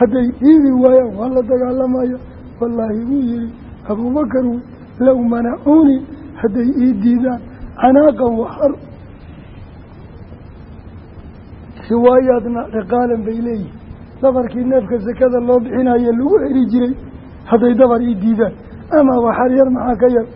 hadday dhiibi waayaan waa la dagaalamaya wallaahi wuu yihi abuubakar low manacuunii hadday ii diidaan canaaqan waxar riwaayaadna ciqaalan bay leeyihiin dabarkii neefka sakada loo bixinaye lagu heli jiray hadday dabar ii diidaan. Ama waxar yar maxaa ka yar?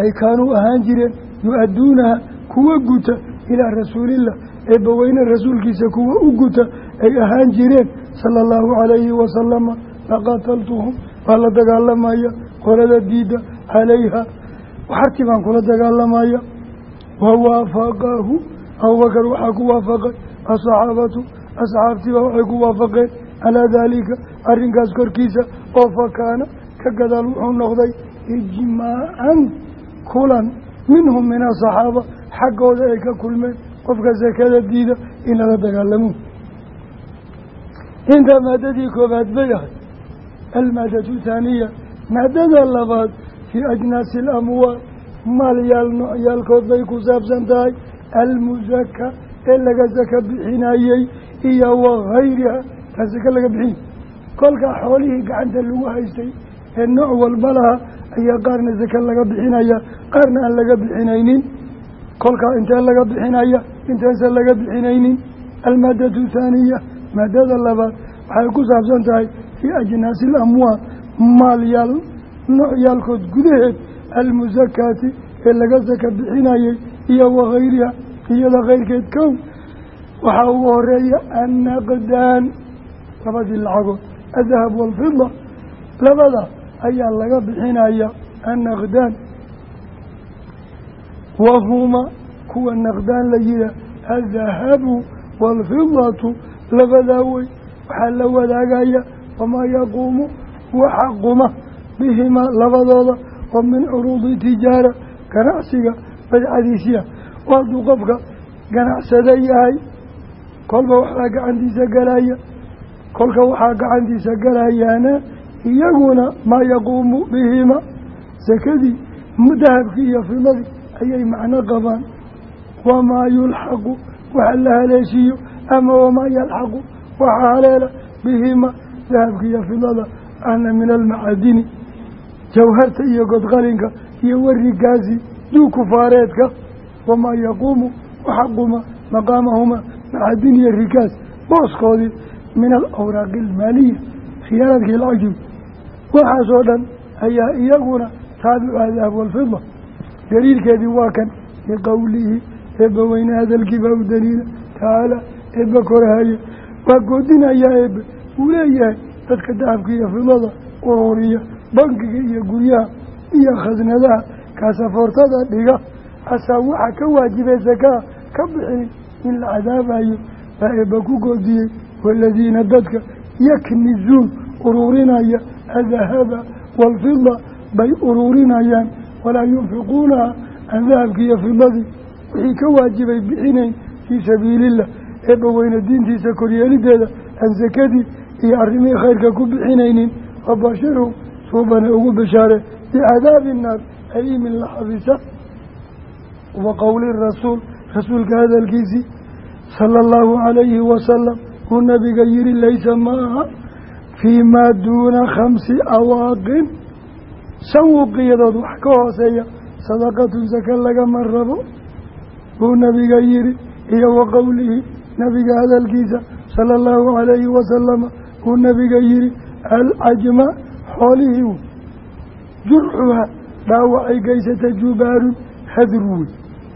Ay kaanuu ahaan jireen yu-adduunaha kuwa guta ilaa rasuulillah. Eebbaweyne rasuulkiisa kuwa u guta ay ahaan jireen sala allahu calayhi wasalama laqataltuhum waa la dagaalamaya qolada diida calayha waxartii baan kula dagaalamaya wawaafaqahu abubakar waxaa ku waafaqay asaxaabatu asxaabtiiba waxay ku waafaqeen. Calaa daalika arrinkaas korkiisa oo fakaana ka gadaal wuxuu noqday ijmaacan kulan minhum min asaxaaba xaggooda ay ka kulmeen qofka sakada diida in lala dagaalamo. Intaa maadadii koobaad bay ahay almaadatu thaaniya maadada labaad fii ajnaasi alamwaal maalyaal noocyaalkood bay ku saabsan tahay almusaka ee laga saka bixinayey iyo wakayriha taa saka laga bixin kolkaa xoolihii gacanta lagu haystay ee nooc walba laha ayaa qaarna saka laga bixinaya qaarna aan laga bixinaynin kolkaa intee laga bixinaya inteesa laga bixinaynin almaadatu thaaniya maadada labaad waxay ku saabsan tahay fii ajnaasi alamwaal maalyaal noocyaalkood gudaheed almusakaati ee laga saka bixinayey iyo wakayriha iyada kayrkeed kow. Waxaa ugu horreeya annaqdaan labadii lacagood adahab waalfida labada ayaa laga bixinaya annaqdaan. Wahuma kuwa naqdaan la yihaa adahabu waalfidatu labadaa wey waxaa la wadaagaya wamaa yaquumu waxa quma bihimaa labadooda oo min curuudi tijaara ganacsiga badcadiisya oo hadduu qofka ganacsada yahay kolba waxaa gacantiisa galaya kolka waxaa gacantiisa galayaana iyaguna maa yaquumu bihima. Sakadii dahabkii iyo fidadii ayay macno qabaan. Wamaa yulxaqu waxa la haleeshiiyo ama wamaa yalxaqu waxaa haleela bihima. Dahabka iyo fidada ahna min almacadini jawharta iyo godqalinka iyo warigaasi duu kufaareedka wamaa yaquumu waxa quma maqaamahuma macadin iyo rikaas booskoodii min alawraaqi almaaliya khiyaaraadkii lacagtii waxaasoo dhan ayaa iyaguna taabicu adahab walfida daliilkeedii waa kan liqowlihi eebba weyne hadalkii baa u daliila tacaala eebba korahaya waa goodinayaa eebbe uu leeyahay dadka dahabka iyo fidada ururiya bankiga iyo guryaha iyo khasnadaha kaasafoortada dhiga asaa waxaa ka waajibay sakaa ka bixin in la cadaabayo baa eebba ku goodiyey waaladiina dadka yaknizuun ururinaya adahaba waalfida bay ururinayaan walaa yunfiquunaha aan dahabki iyo fidadii wixii ka waajibay bixinayn fii sabiilillah eebba weyne diintiisa koryeelideeda aan sakadii iyo arrimihii khayrka ku bixinaynin wabashirhum suubana ugu bishaare bicadaabi naar aliimin la xabisa wa qowli rasuul rasuulka hadalkiisii sala allahu calayhi wasalam uu nabiga yihi laysa ma aha fii maa duuna khamsi awaaqin shan wuqiyadood wax ka hooseeya sadaqatun saka lagama rabo uu nabiga yihi iyo wa qowlihi nabiga hadalkiisa sala allahu calayhi wasalama uu nabiga yihi alcajma xoolihii wey jurxuha dhaawacay geysata jubaarun hadur wey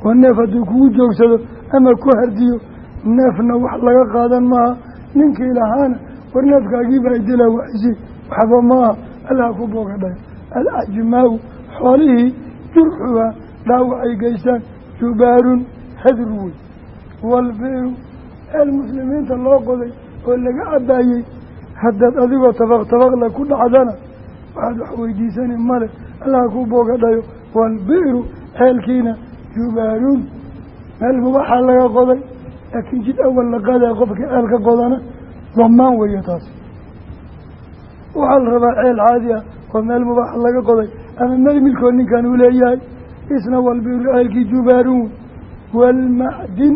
oo neef hadduu kugu joogsado ama ku hardiyo neefna wax laga qaadan maaha ninkii lahaana war neefkaagiiba idila waxsi waxba maaha allaha ku booga dhayo alajmaa-u xoolihii jurxuha dhaawacay geystaan jubaarun hadur wey waalbiru eel muslimiinta loo qoday oo laga cabaayey haddaad adigoo tabaq tabaqla ku dhacdana waxaad wax weydiisani male allaha ku booga dhayo waalbiru ceelkiina jubaaruun meel mubaxaa laga qoday laakiin jid awal la qaadaya qofkii ceel ka qodana damaan weeye taas. Waxaa la rabaa ceel caadi ah oo meel mubaxa laga qoday ama meel milkood ninkan uu leeyahay isna walbiru ceelkii jubaaruun waalmacdin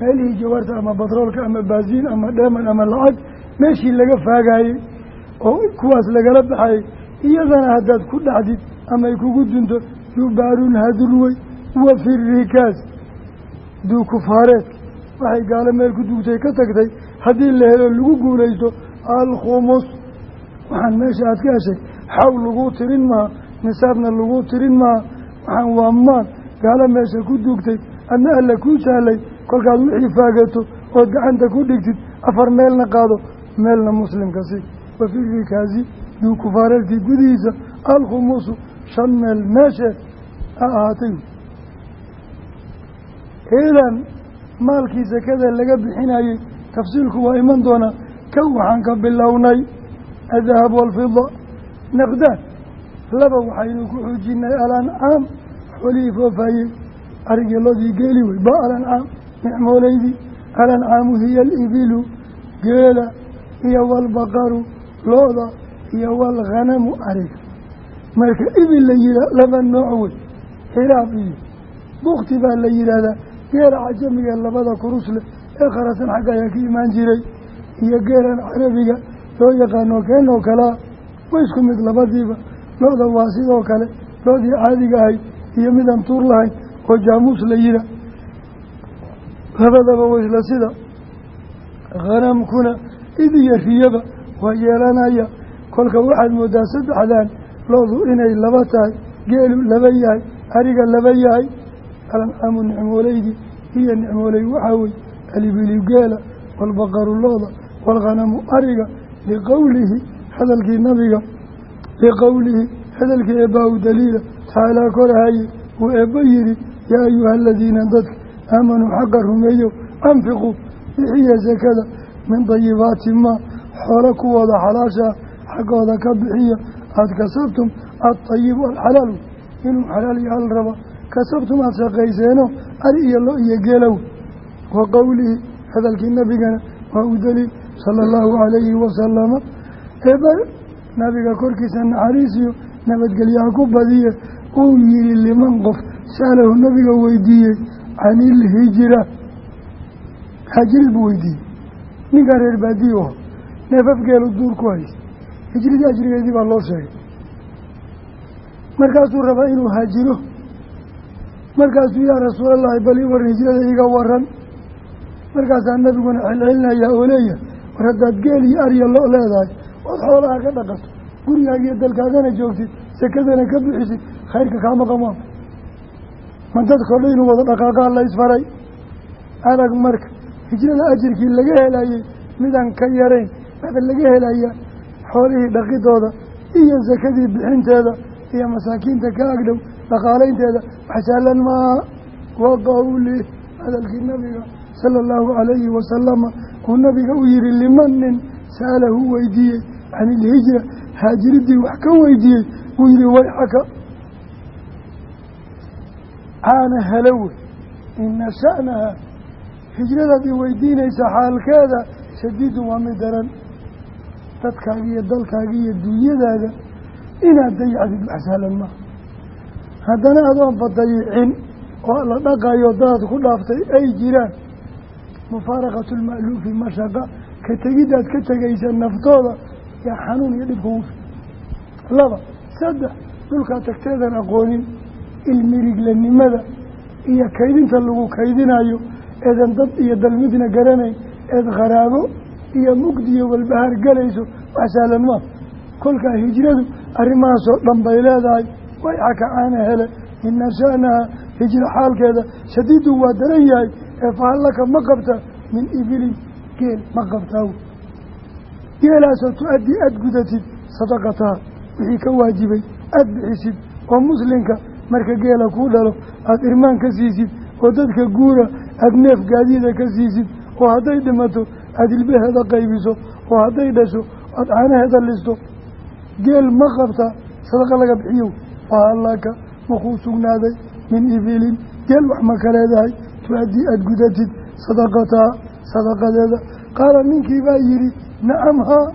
meelihii jawaarta ama batroolka ama baasiin ama dheeman ama lacag meeshii laga faagayey oo kuwaas lagala baxayay iyadana haddaad ku dhacdid ama kugu dunto jubaarun hadurwey wa fi rikaas. Duu kufaareedka waxay gaalo meel ku dugtay ka tagtay haddii la helo lagu guulaysto alkhumus. Waxaan meesha aad ka heshay xaw laguu tirin maha nisaabna laguu tirin maha waxaan waa maal gaalo meesha ku dugtay adna alla kuu sahlay kolkaad wixii faagato ood gacanta ku dhigtid afar meelna qaado meelna muslimka si. Rikaasi duu kufaareedkii gudihiisa alkhumusu shan meel meesheed ha ahaatay. Heedan maalkii sakada laga bixinayey tafsiilku waa iman doonaa kan waxaan ka bilownay adahab waalfida naqdaan laba waxaynu ku xoojinay alancaam xoolihii foofaayey arigii lodii geeli wey ba alancaam nicmooleydii alancaamu hiya alibilu geela iyo waalbaqaru looda iyo waalghanamu ariga marka ibil la yihaa laba nooc wey xilaab iyo bukti baa la yidhaahdaa geela cajamiga labada kurus leh ee kharasan xagga ayaa ka imaan jiray iyo geelan carabiga loo yaqaano keenoo kalea way isku mid labadiiba looda waa sidoo kale loodii caadiga ahayd iyo midaan tuur lahayn oo jaamuus la yihaa labadaba wa isla sida. Khanamkuna id iyo riyaba waa yeelanaya kolka waxaad moodaa saddexdan loodu inay laba tahay geelu laba yahay ariga laba yahay. Alancaamu nicmooleydii hiyo nicmooley waxaa wey alibili geela waalbaqaru looda waalkhanamu ariga liqowlihi hadalkii nabiga liqowlihi hadalkii eebbaa u daliila tacaalaa korahaye uu eebba yihi yaa ayuha aladiina dadka aamanuu xaqa rumeeyow anfiquu bixiya sakada min dayibaati maa xoolo kuwooda xalaashaa xaggooda ka bixiya. Aada kasabtum adtayibu alxalaalu inuu xalaal yaal raba kasabtum aada shaqayseeno ari iyo lo iyo geelow. Wa qowlihi hadalkii nabigana waa u daliil sala allahu calayhi wasalama eeba nabiga korkiisa naxariisiyo nabadgelyaha ku badiye uu yihi liman qof saalahu nabiga weydiiyey can ilhijra haajiri buu weydiiyey. Ninkaa reer neefafgeelu duur ku hijradii ajrigeedii baa loo sheegay. Markaasuu rabaa inuu haajiro. Markaasuu yaa rasuulallahi bal ii waran hijrada iga waran markaasaa nabiguna celcelinayaa oo leeyahay war haddaad geel iyo arya lo leedahay ood xoolaha ka dhaqato gurigaaga iyo dalkaagana joogtid sakadana ka bixisid khayrka kaama qamaan ma dadkao dhan inuu wada dhaqaaqaa la isfaray. Arag marka hijrada ajirkii laga helayey midaan ka yarayn baba laga helaya xoolihii dhaqidooda iyo sakadii bixinteeda iyo masaakiinta ka agdhow dhaqaalaynteeda wax sahlan maaha wa qowli hadalkii nabiga sala allahu calayhi wasalama uu nabiga u yihi liman nin sa'alahu weydiiyey? Can ilhijra haajiridii wax ka weydiiyey uu yihi wayxaka caana halowe ina sha'naha hijradaad i weydiinaysa xaalkeeda shadiidun waa mid daran dadkaaga iyo dalkaaga iyo duunyadaada inaad dayacdid wax sahlan maaha haddana adoonba dayicin oo la dhaqayo dadaad ku dhaaftay ay jiraan. Mufaaraqatu lma'luufi mashaqa ka tegiddaad ka tegaysa naftooda yaa xanuun iyo dhibka ufi laba saddex dhulkaa tagteedan aqoonin ilmiriglanimada iyo kaydinta lagu kaydinayo eedan dad iyo dalmidna garanayn eed kharaabo iyo mugdi iyo walbahaar galayso wax sahlan maa kolkaa hijradu arrimahaasoo dhan bay leedahay. Wayxaka caana hele. Ina sha'naha hijro xaalkeeda shadiidu waa daran yahay. Ee fahallaka ma qabta min ibilin geel ma qabtaa geelaasoo tu-addii aada gudatid sadaqataha wixii ka waajibay aada bixisid. Oo muslimka marka geela kuu dhalo aada irmaan ka siisid. Oo dadka guura aada neef gaadiida ka siisid. Oo hadday dhimato aada ilbaheeda qaybiso oo hadday dhasho aada caanaheeda listo geel ma qabta sadaqa laga bixiyo fahallaka makuu sugnaaday min ibilin geel wax ma ka leedahay tu-addii aada gudatid sadaqataha sadaqadeeda. Qaala ninkii baa yidhi nacam haa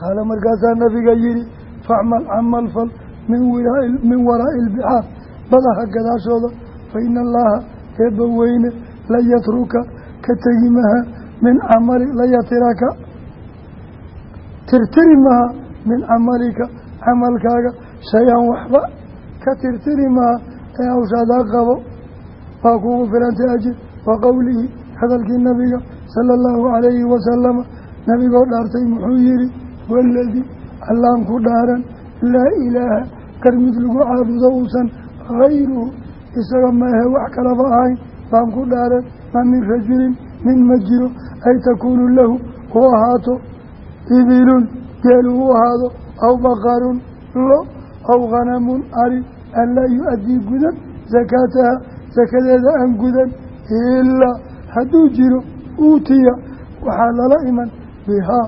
qaala markaasaa nabiga yihi facmal camal fal min waraa'i ilbixaar badaha gadaashooda fa ina allaha eebba weyne la yatruka ka tegi maha min camali la yatiraka tirtiri maha min camalika camalkaaga. Shay-an waxba ka tirtiri maha ee hawshaadaa qabo. Waa kugu filantay ajir wa qowlihi hadalkii nabiga sala allahu calayhi wasalama nabigoo dhaartay muxuu yihi waladii allaan ku dhaaran laa ilaaha gar mid lagu caabudo uusan hayruhu isaga maahe wax kalaba ahayn. Baan ku dhaaran ma min rajulin nin ma jiro ay takuunu lahu u ahaato ibilun geelu u ahaado aw baqarun lo aw khanamun ari an laa yu-addii gudan sakaataha sakadeeda aan gudan ilaa hadduu jiro uutiya waxaa lala iman bihaa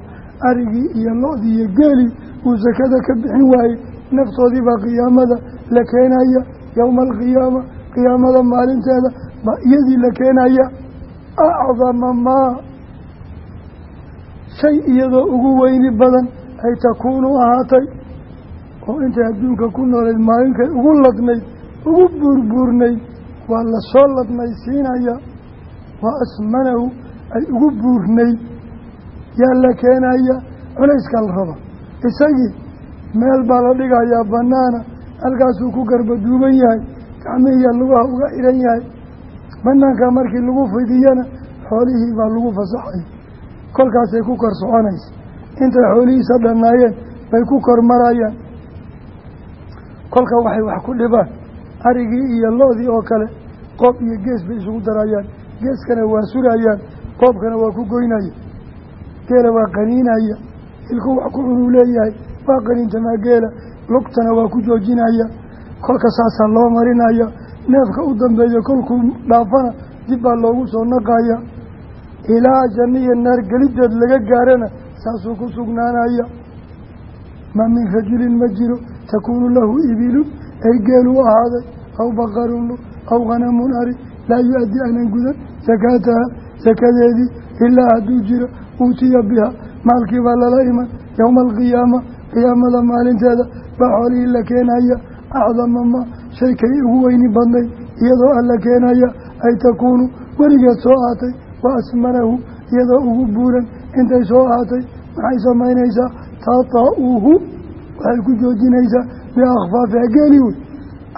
arigii iyo lo-dii iyo geelii uu sakada ka bixin waayey naftoodii baa qiyaamada la keenaya yowma alqiyaama qiyaamada maalinteeda baa iyadii la keenaya acdama maa shay iyadoo ugu weyni badan ay takuunu ahaatay oo intay adduunka ku nooleed maalinkay ugu ladnayd ugu buurbuurnayd waa la soo ladnaysiinaya wa asmanahu ay ugu buurnayd yaa la keenaya culayskaa la raba. Isagii meel baa la dhigayaa bannaana halkaasuu ku garbaduuban yahay gacmihiiya lugaha uga xihan yahay. Banaanka markii lagu fidiyana xoolihii baa lagu fasaxay kolkaasay ku kor soconaysa. Intay xoolihiisa dhannaayeen bay ku kor marayaan. Kolka waxay wax ku dhibaan. Arigii iyo lo-dii oo kale qoob iyo gees bay isugu darayaan. Geeskana waa surayaan qoobkana waa ku goynaya geela waa qaniinaya ilku wax ku cunuu leeyahay. Waa qaniintamaa geela lugtana waa ku joojinaya. Kolka saasaa loo marinaya neefka u dambeeya kolkuu dhaafana dib baa loogu soo naqaya ilaa janno iyo naar gelideed laga gaarana saasuu ku sugnaanaya. Maa min rajulin ma jiro takuunu lahu ibilun ay geelu ahaaday aw baqarun aw khanamun ari laa yu-addi aanan gudan sakaataha sakadeedii ilaa hadduu jiro uutiya biha maalkii baa lala iman yowma alqiyaama qiyaamada maalinteeda baa xoolihii la keenaya acdama ma shay kay ugu weyni badnayd iyadoo alla keenaya ay takuunu weligeed soo aatay wa asmanahu iyadoo ugu buuran intay soo aatay maxay samaynaysaa taata-uhu waxay ku joojinaysaa biakhfaafiha geeli wey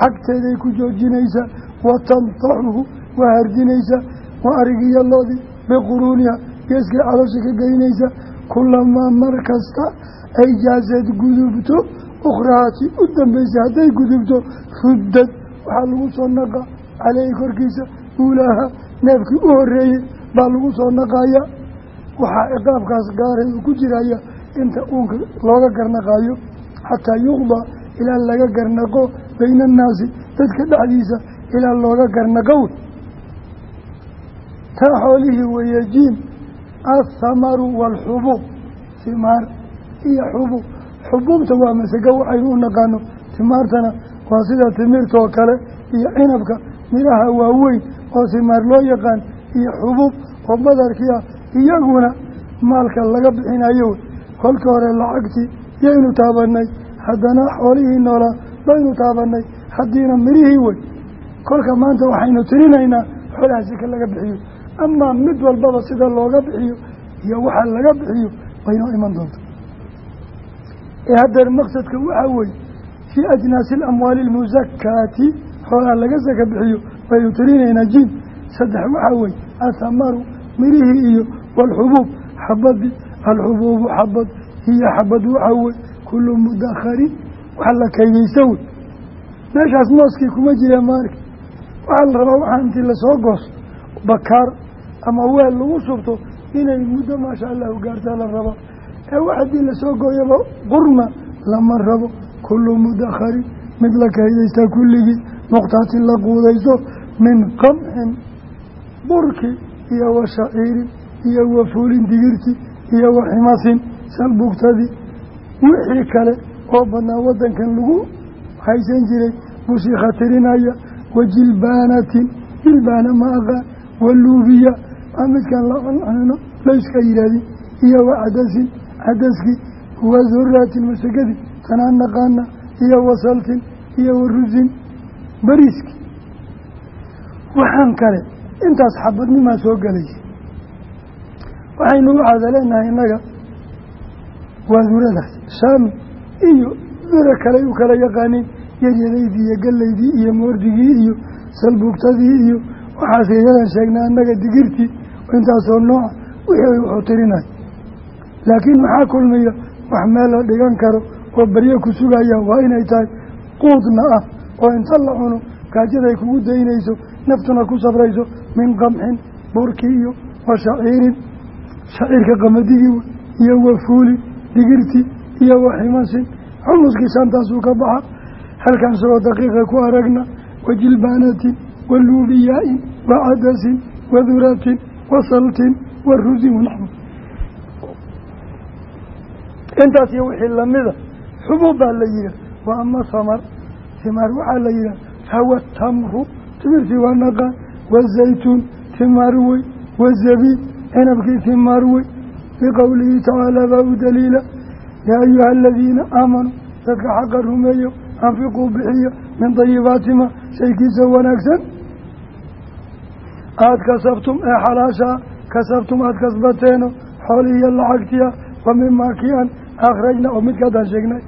cagteeday ku joojinaysaa. Wa tantaxuhu. Waa hardinaysaa. Wa arigiyo loodii. Biquruuniha geeskay caloosha ka geynaysa kulamaa mar kasta ay jaaseed gudubto. Ukhrahaati u dambaysay hadday gudubto. Ruddad waxaa lagu soo naqa. Caleyhi korkiisa. Uulaaha. Neefkii u horeeyey baa lagu soo naqaya waxaa ciqaabkaas gaaray uu ku jiraya inta uunka looga garnaqayo xataa yuqdaa ilaa laga garnaqo bayna annaasi dadka dhexdiisa ilaa looga garnaqo. Wey taa xoolihii weeye jiim athamaru waalxubuub timaar iyo xubuub xubuubta waa masego waxaynu u naqaano. Timaartana waa sida timirtaoo kale iyo cinabka midhaha waaweyn oo timaar loo yaqaan iyo xubuub oo badarkii ah iyaguna maalka laga bixinayo. Wey kolka hore lacagtii yaynu taabanay haddana xoolihii noolaa baynu taabanay haddiina mirihii wey kolka maanta waxaynu tirinaynaa xoolaha sika laga bixiyo. Amaa mid walbaba sida looga bixiyo iyo waxa laga bixiyo waynoo iman doonta ee haddeer maqsadka waxaa weeye fii ajnaasi alamwaali almusakaati xoolaha laga saka bixiyo waynu tirinaynaa jin saddex waxaa weeye athamaru mirihii iyo waalxubuub xabadii alxubuubu xabad hiyo xabad waxaa weye kullu mudakharin. Waxa la kaydaysa wey. Meeshaas mooskii kuma jireen maarka. Waxaa la rabaa waxaa intii la soo goosto bakaar ama weel lagu shubto inay muddo maasha allahu gaartaa la raba ee wax haddii la soo gooyaba qurma lama rabo. Kullu mudakharin mid la kaydaysta kulligii muqtaatin la quudayso min qamxin burki iyo wa shaciirin iyo wa fuulin digirti iyo wa ximasin salbugtadii wixii kale oo badnaa waddankan lagu haysan jiray bushii khatirinaya wa jilbaana ma aqaan wa luubiya maa midkan la cuncunino layska yidhahdin iyo wa cadasin cadaskii wa duraatin masagadi tanaan naqaana iyo wa saltin iyo wa rusin bariiski. Waxaan kale intaas xabadnimaa soo gelaysa waxaynu u caada innaga waa duradaas shaami iyo dura kaley u kala yaqaaniin yaryadaydii iyo gallaydii iyo moordigii iyo salbuugtadii iyo waxaas yadan sheegnaa annaga digirtii intaasoo nooca wixii wuxuu tirinayo laakiin maxaa kulmiya wax meel la dhigan karo oo baryo ku sugaya waa inay tahay quudna ah oo inta la cuno gaajaday kugu daynayso naftuna ku sabrayso min qamxin burkii iyo wa shaciirin shaciirka qamadigii iyo wa fuulin digirtii iyo wa ximasin xumuskii saantaasuu ka baxa halkan isagoo daqiiqa ku aragna wa jilbaanatin waluubiyaa'in wacadasin waduratin wasaltin warusin wanaxwi intaas iyo wixii lamida xubuub baa la wa ama waxaa la yihaha fahuwa tamru timirtii waa naqaan wazaytuun timaar wey wazabiib cinabkii timaar wey biqowlihi tacaala baa u daliila yaa ayuha aladiina aamanuu dadka xaqa rumeeyo anfiquu bixiya min dayibaatima shaykiisa wanaagsan aada kasabtum ee xalaashaa kasabtum aada kasbateeno xoolihiiyo lacagtiya wa mimaa kii an akhrajna oo midkaadaan sheegnay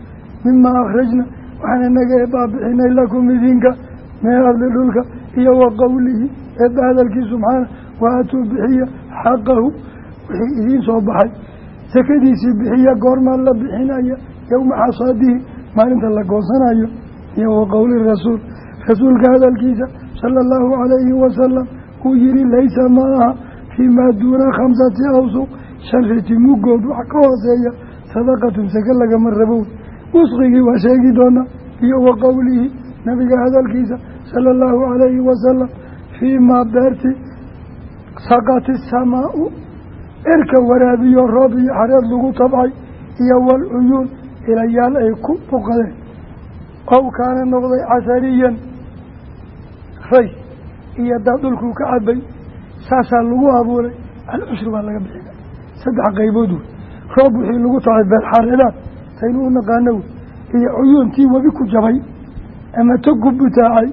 mimaa akhrajna waxaan inaga eebaabixinay lakum idinka mee ardi dhulka iyo wa qowlihi eebba hadalkii subxaana wa atuu bixiya xaqahu wixii idiin soo baxay. Sakadiisii bixiya goormaa la bixinaya yowma xasaadihi maalinta la goosanayo iyo wa qowli rasuul. Rasuulka hadalkiisa sala allahu calayhi wasalam uu yihi laysa ma aha fii maa duuna khamsati awsuq shan riti muggood wax ka hooseeya sadaqatun sake lagama rabow. Wusqigii waa sheegi doonaa iyo wa nabiga hadalkiisa sala allahu calayhi wasalam fii maa beerti saqati samaau cirka waraabiyo roob iyo xareed lagu tabcay iyo walcuyuun ilayaal ay ku buqadeen ow kaana noqday casariyan ray iyo daa dhulkuu ka cabay saasaa lagu abuuray alcushri baa laga bixina saddex qaybood wey. Roob wixii lagu tabcay beelxareedaad saynu u naqaano wey iyo cuyuuntii webi ku jabay ama tog butaacay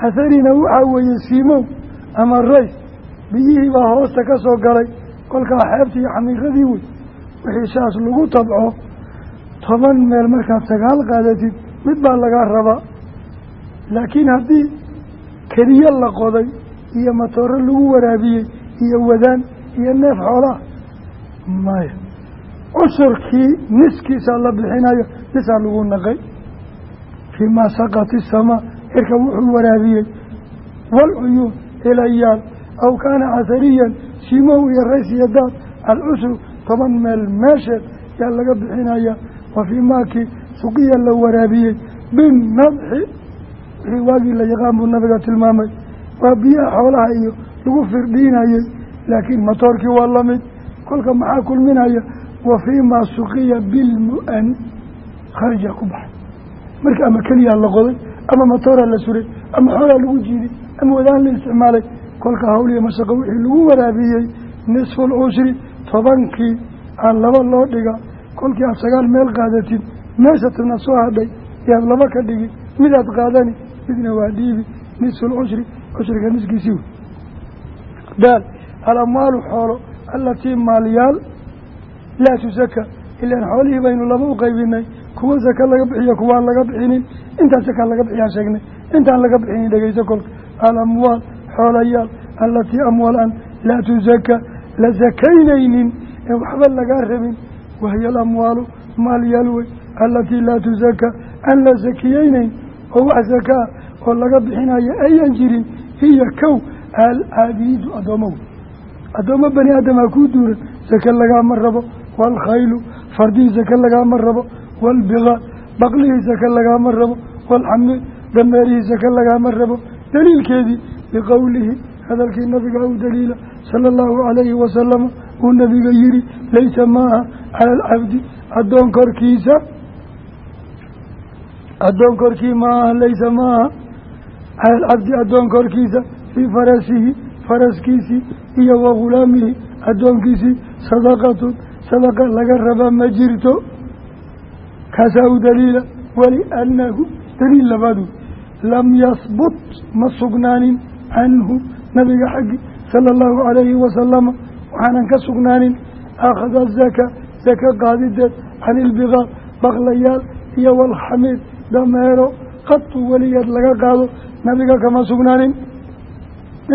casarina waxaa weeye siimow ama rays biyihii baa hoosta ka soo galay. Kolkaa xeebtii iyo xamiiradii wey wixii saas lagu tabco toban meel markaad sagaal qaadatid mid baa lagaa rabaa. Laakiin haddii keliya la qoday iyo matooro lagu waraabiyey iyo wadaan iyo neef xoolaa maya. Cusurkii niskiisaa la bixinayo nisaa lagu naqay. Fii maa saqati samaa cirka wuxuu waraabiyey? Walcuyuun ilayaal aw kaana casariyan simow iyo rays iyo daad. Alcusru toban meel meesheed yaa laga bixinaya. Wa fii maakii suqiya la waraabiyey. Binnadxi wixii waagii la yaqaan buu nabiga tilmaamay. Waa biyaha xoolaha iyo lagu firdhiinayey. Laakiin matoorkii waa la mid kolka maxaa kulminaya? Wa fii maa suqiya bilmu-an kharija ku baxay marka ama keliyaa la qoday ama matooraa la suray ama xoolaa lagu jiiday ama wadaan la isticmaalay kolka hawliya mashaqo wixii lagu waraabiyey nisfu lcushri tobankii aan laba loo dhiga kolkii aad sagaal meel qaadatid meesha tana soo hadhay yaad laba ka dhigi midaad qaadani midna waa dhiibi nisfu lcushri cushriga niskiisii wey. Daal alamwaalu xoolo allatii maalyaal laa tusaka ilaan xoolihii baynu laba u qaybinay kuwa saka laga bixiyo kuwaan laga bixinin. Intaan sakaa laga bixiyaan sheegnay. Intaan laga bixinin dhegeyso kolka. Alamwaal xoolayaal allatii amwaal an laa tusaka la sakaynaynin ee waxba lagaa rabin. Wahiya alamwaalu maalyaal wey. Allatii laa tusaka aan la sakiyeynayn oo wax sakaa oo laga bixinayo ayan jirin. Hiya kow alcabiidu addooma wey addoommo bani aadamaa kuu duuran sake lagaama rabo. Waalkhaylu fardihii sake lagaama rabo waalbigaal baqlihii sake lagaama rabo waalxamiir dameerihii sake lagaama rabo. Daliilkeedii biqowlihi hadalkii nabiga u daliila sala allahu calayhi wasalama uu nabiga yihi laysa maaha cala alcabdi addoon korkiisa addoon korkii maaha laysa maaha cala alcabdi addoon korkiisa fii farasihi faraskiisii iyo wa ghulaamihi addoonkiisii sadaqatun sadaqa laga rabaa ma jirto kaasaa u daliila waliannahu daliil labaadu lam yahbut ma sugnaanin canhu nabiga xaggi sala allahu calayhi wasalama waxaanan ka sugnaanin akhda zaka saka qaadideed can ilbigaal baqlayaal iyo walxamiid dameero qatu weligeed laga qaado nabiga kama sugnaanin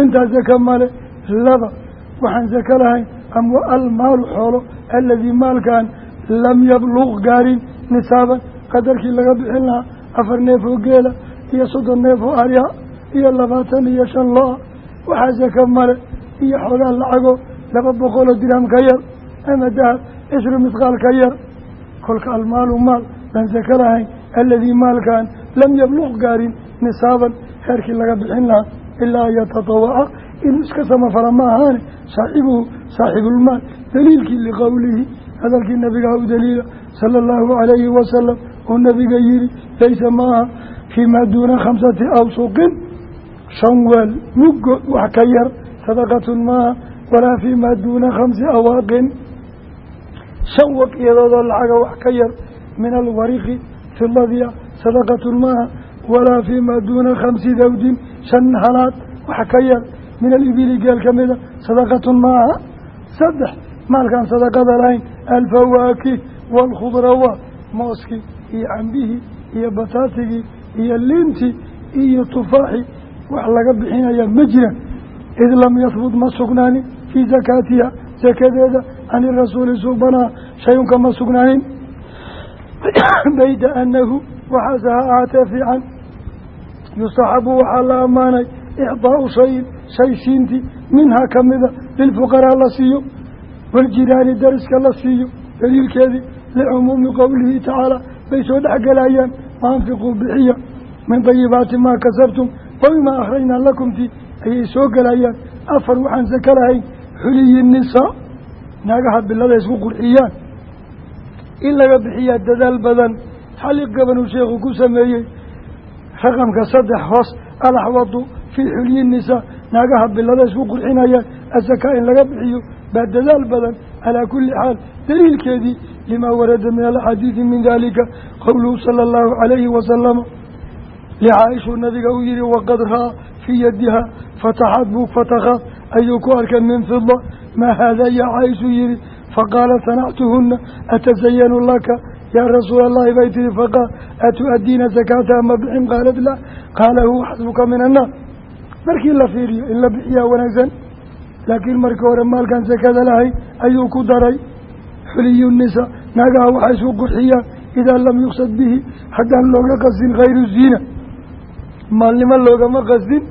intaa saka male laba waxaan saka lahayn ama almaalu xoolo aladii maalkan lam yabluq gaarin nisaaban qadarkii laga bixin lahaa afar neef oo geela iyo soddon neef oo arya iyo labaatan iyo shan lo'a waxaa saka male iyo xoogaa lacago laba boqoloo dirham ka yar ama dahab cishru misqaal ka yar. Kolka almaalu maal baan saka lahayn aladii maalkan lam yabluq gaarin nisaaban heerkii laga bixin lahaa ilaa yatatawaca inuu iska samafala ma ahaane saaxibuhu saaxibulmaal daliilkii liqowlihi hadalkii nabigaha u sala allahu calayhi wasalam uu nabiga yihi laysa maaha fii maa duuna khamsati awsuqin shan weel muggood wax ka yar sadaqatun maaha walaa fii maa duuna khamsi awaaqin. Shan waqiyadoodoo lacaga wax ka yar min alwariqi fidadia sadaqatun maaha walaa fii maa duuna khamsi dawdin shan halaad wax ka yar min alibili geel ka mida sadaqatun maaha. Saddex maalkaan sadaqada lahayn alfawaakih waalkhudrawaat mooskii iyo cambihii iyo bataatigii iyo liintii iyo tufaaxi wax laga bixinaya ma jiraan id lam yahbut ma sugnaanin fii sakaatiha sakadeeda can irasuuli suubanaha shayunka ma sugnaanin bayda anahu waxaase ha ahaatee fiican yustaxabu waxaa la ammaanay icdaau shayin shay siintii minhaa ka mida lilfuqaraa la siiyo waljiraani dariska la siiyo daliilkeedii licumuumi qowlihi tacaala bay soo dhexgelayaan waanfiquu bixiya min dayibaati maa kasabtum wabimaa akhrajnaa lakumti ayay soo gelayaan afar waxaan saka lahayn xuliyi nisaa naagaha bilada isku qurxiyaan in laga bixiyaa dadaal badan xali gabanuu sheekhu ku sameeyey raqamka saddex hoos alaxwadu fii xulyi nisaa naagaha bilada isku qurxinayaan asakaa in laga bixiyo baa dadaal badan calaa kulli xaal daliilkeedii limaa warada min alaxaadiidi min dalika qowluhu sala allahu calayhi wasalama licaayishuu nabiga uu yihi waqad ra'aa fii yadiha fataxad buu fatakhaad ayuu ku arkay min fida maa haada yaa caaishuu yihi faqaala sanactuhuna atasayanu laka yaa rasuula allahi bay tihi faqaal atu-addiina sakaataha ma bixin qaalat la qaala huwa xasbuka min annaar markii la fiiriyo in la bixiyaa wanaagsan laakiin markii hore maalkan sakada lahay ayuu ku daray xuliyu nisa naagaha waxay isku qurxiyaan idaa lam yuqsad bihi haddaan looga qasdin khayru ziina maalnimo loogama qasdin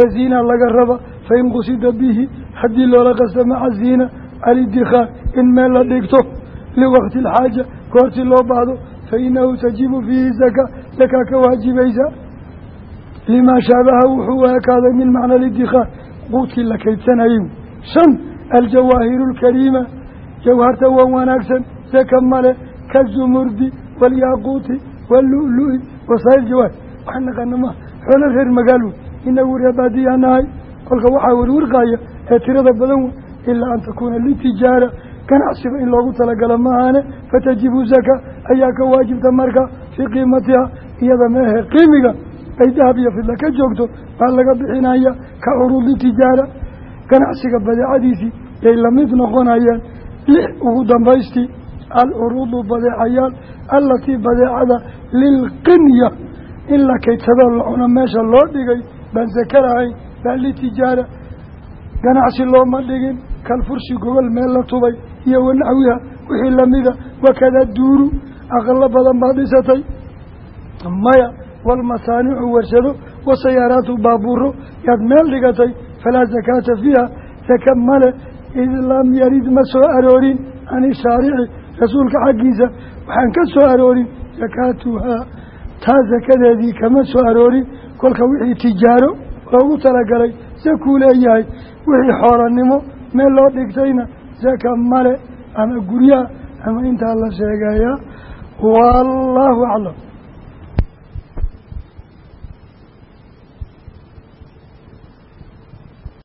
ee ziina laga raba fain qusida bihi haddii loola qasta maca ziina alidikhaar in meel la dhigto liwaqti alxaaja goortii loo baahdo fa inahu tajibu fiihi zaka zakaa ka waajibaysa limaa shaabaha wuxuu ekaaday min macna alidikhaar quudkii la kaydsanayay shan aljawaahiru alkariima jawharta wan wanaagsan zaka male kazumurdi walyaaquuti walu'lu'i wasaa'il jawaahir wax naqana maha xoolo reer magaal wey inagu reer baadiyaa nahay kolka waxaa werwarqaaya ee tirada badan wey ilaa an takuuna litijaara ganacsiba in loogu talagalo maahaane fatajibu zaka ayaa ka waajibta marka fii qiimatiha iyada meehe qiimiga ay dahab iyo fidla ka joogto baa laga bixinaya ka curuudi tijaara ganacsiga badeecadiisii yay la mid noqonayaan lix ugu dambaystii alcuruudu badeecayaal allatii badeecada lilqinya. In la kaydsadoo la cuno meesha loo dhigay baan saka lahayn baa litijaara ganacsi looma dhigin kalfurshi gogol meel la tubay iyo wanaxwiha wixii lamida wakada duuru aqalo badan baad dhisatay. Maya walmasaanicu warshado wasayaaraatu baabuuro yaad meel dhigatay falaa sakaata fiiha saka male id lam yarid ma soo aroorin ani shaarici rasuulka xaggiisa waxaan ka soo aroorin sakaatuhaa taa sakadeedii kama soo aroorin kolka wixii tijaaro loogu talagalay sakuu leeyahay. Wixii xoolanimo meel loo dhigtayna saka male ama guryaha ama intaa la sheegayaa. Wallaahu aclam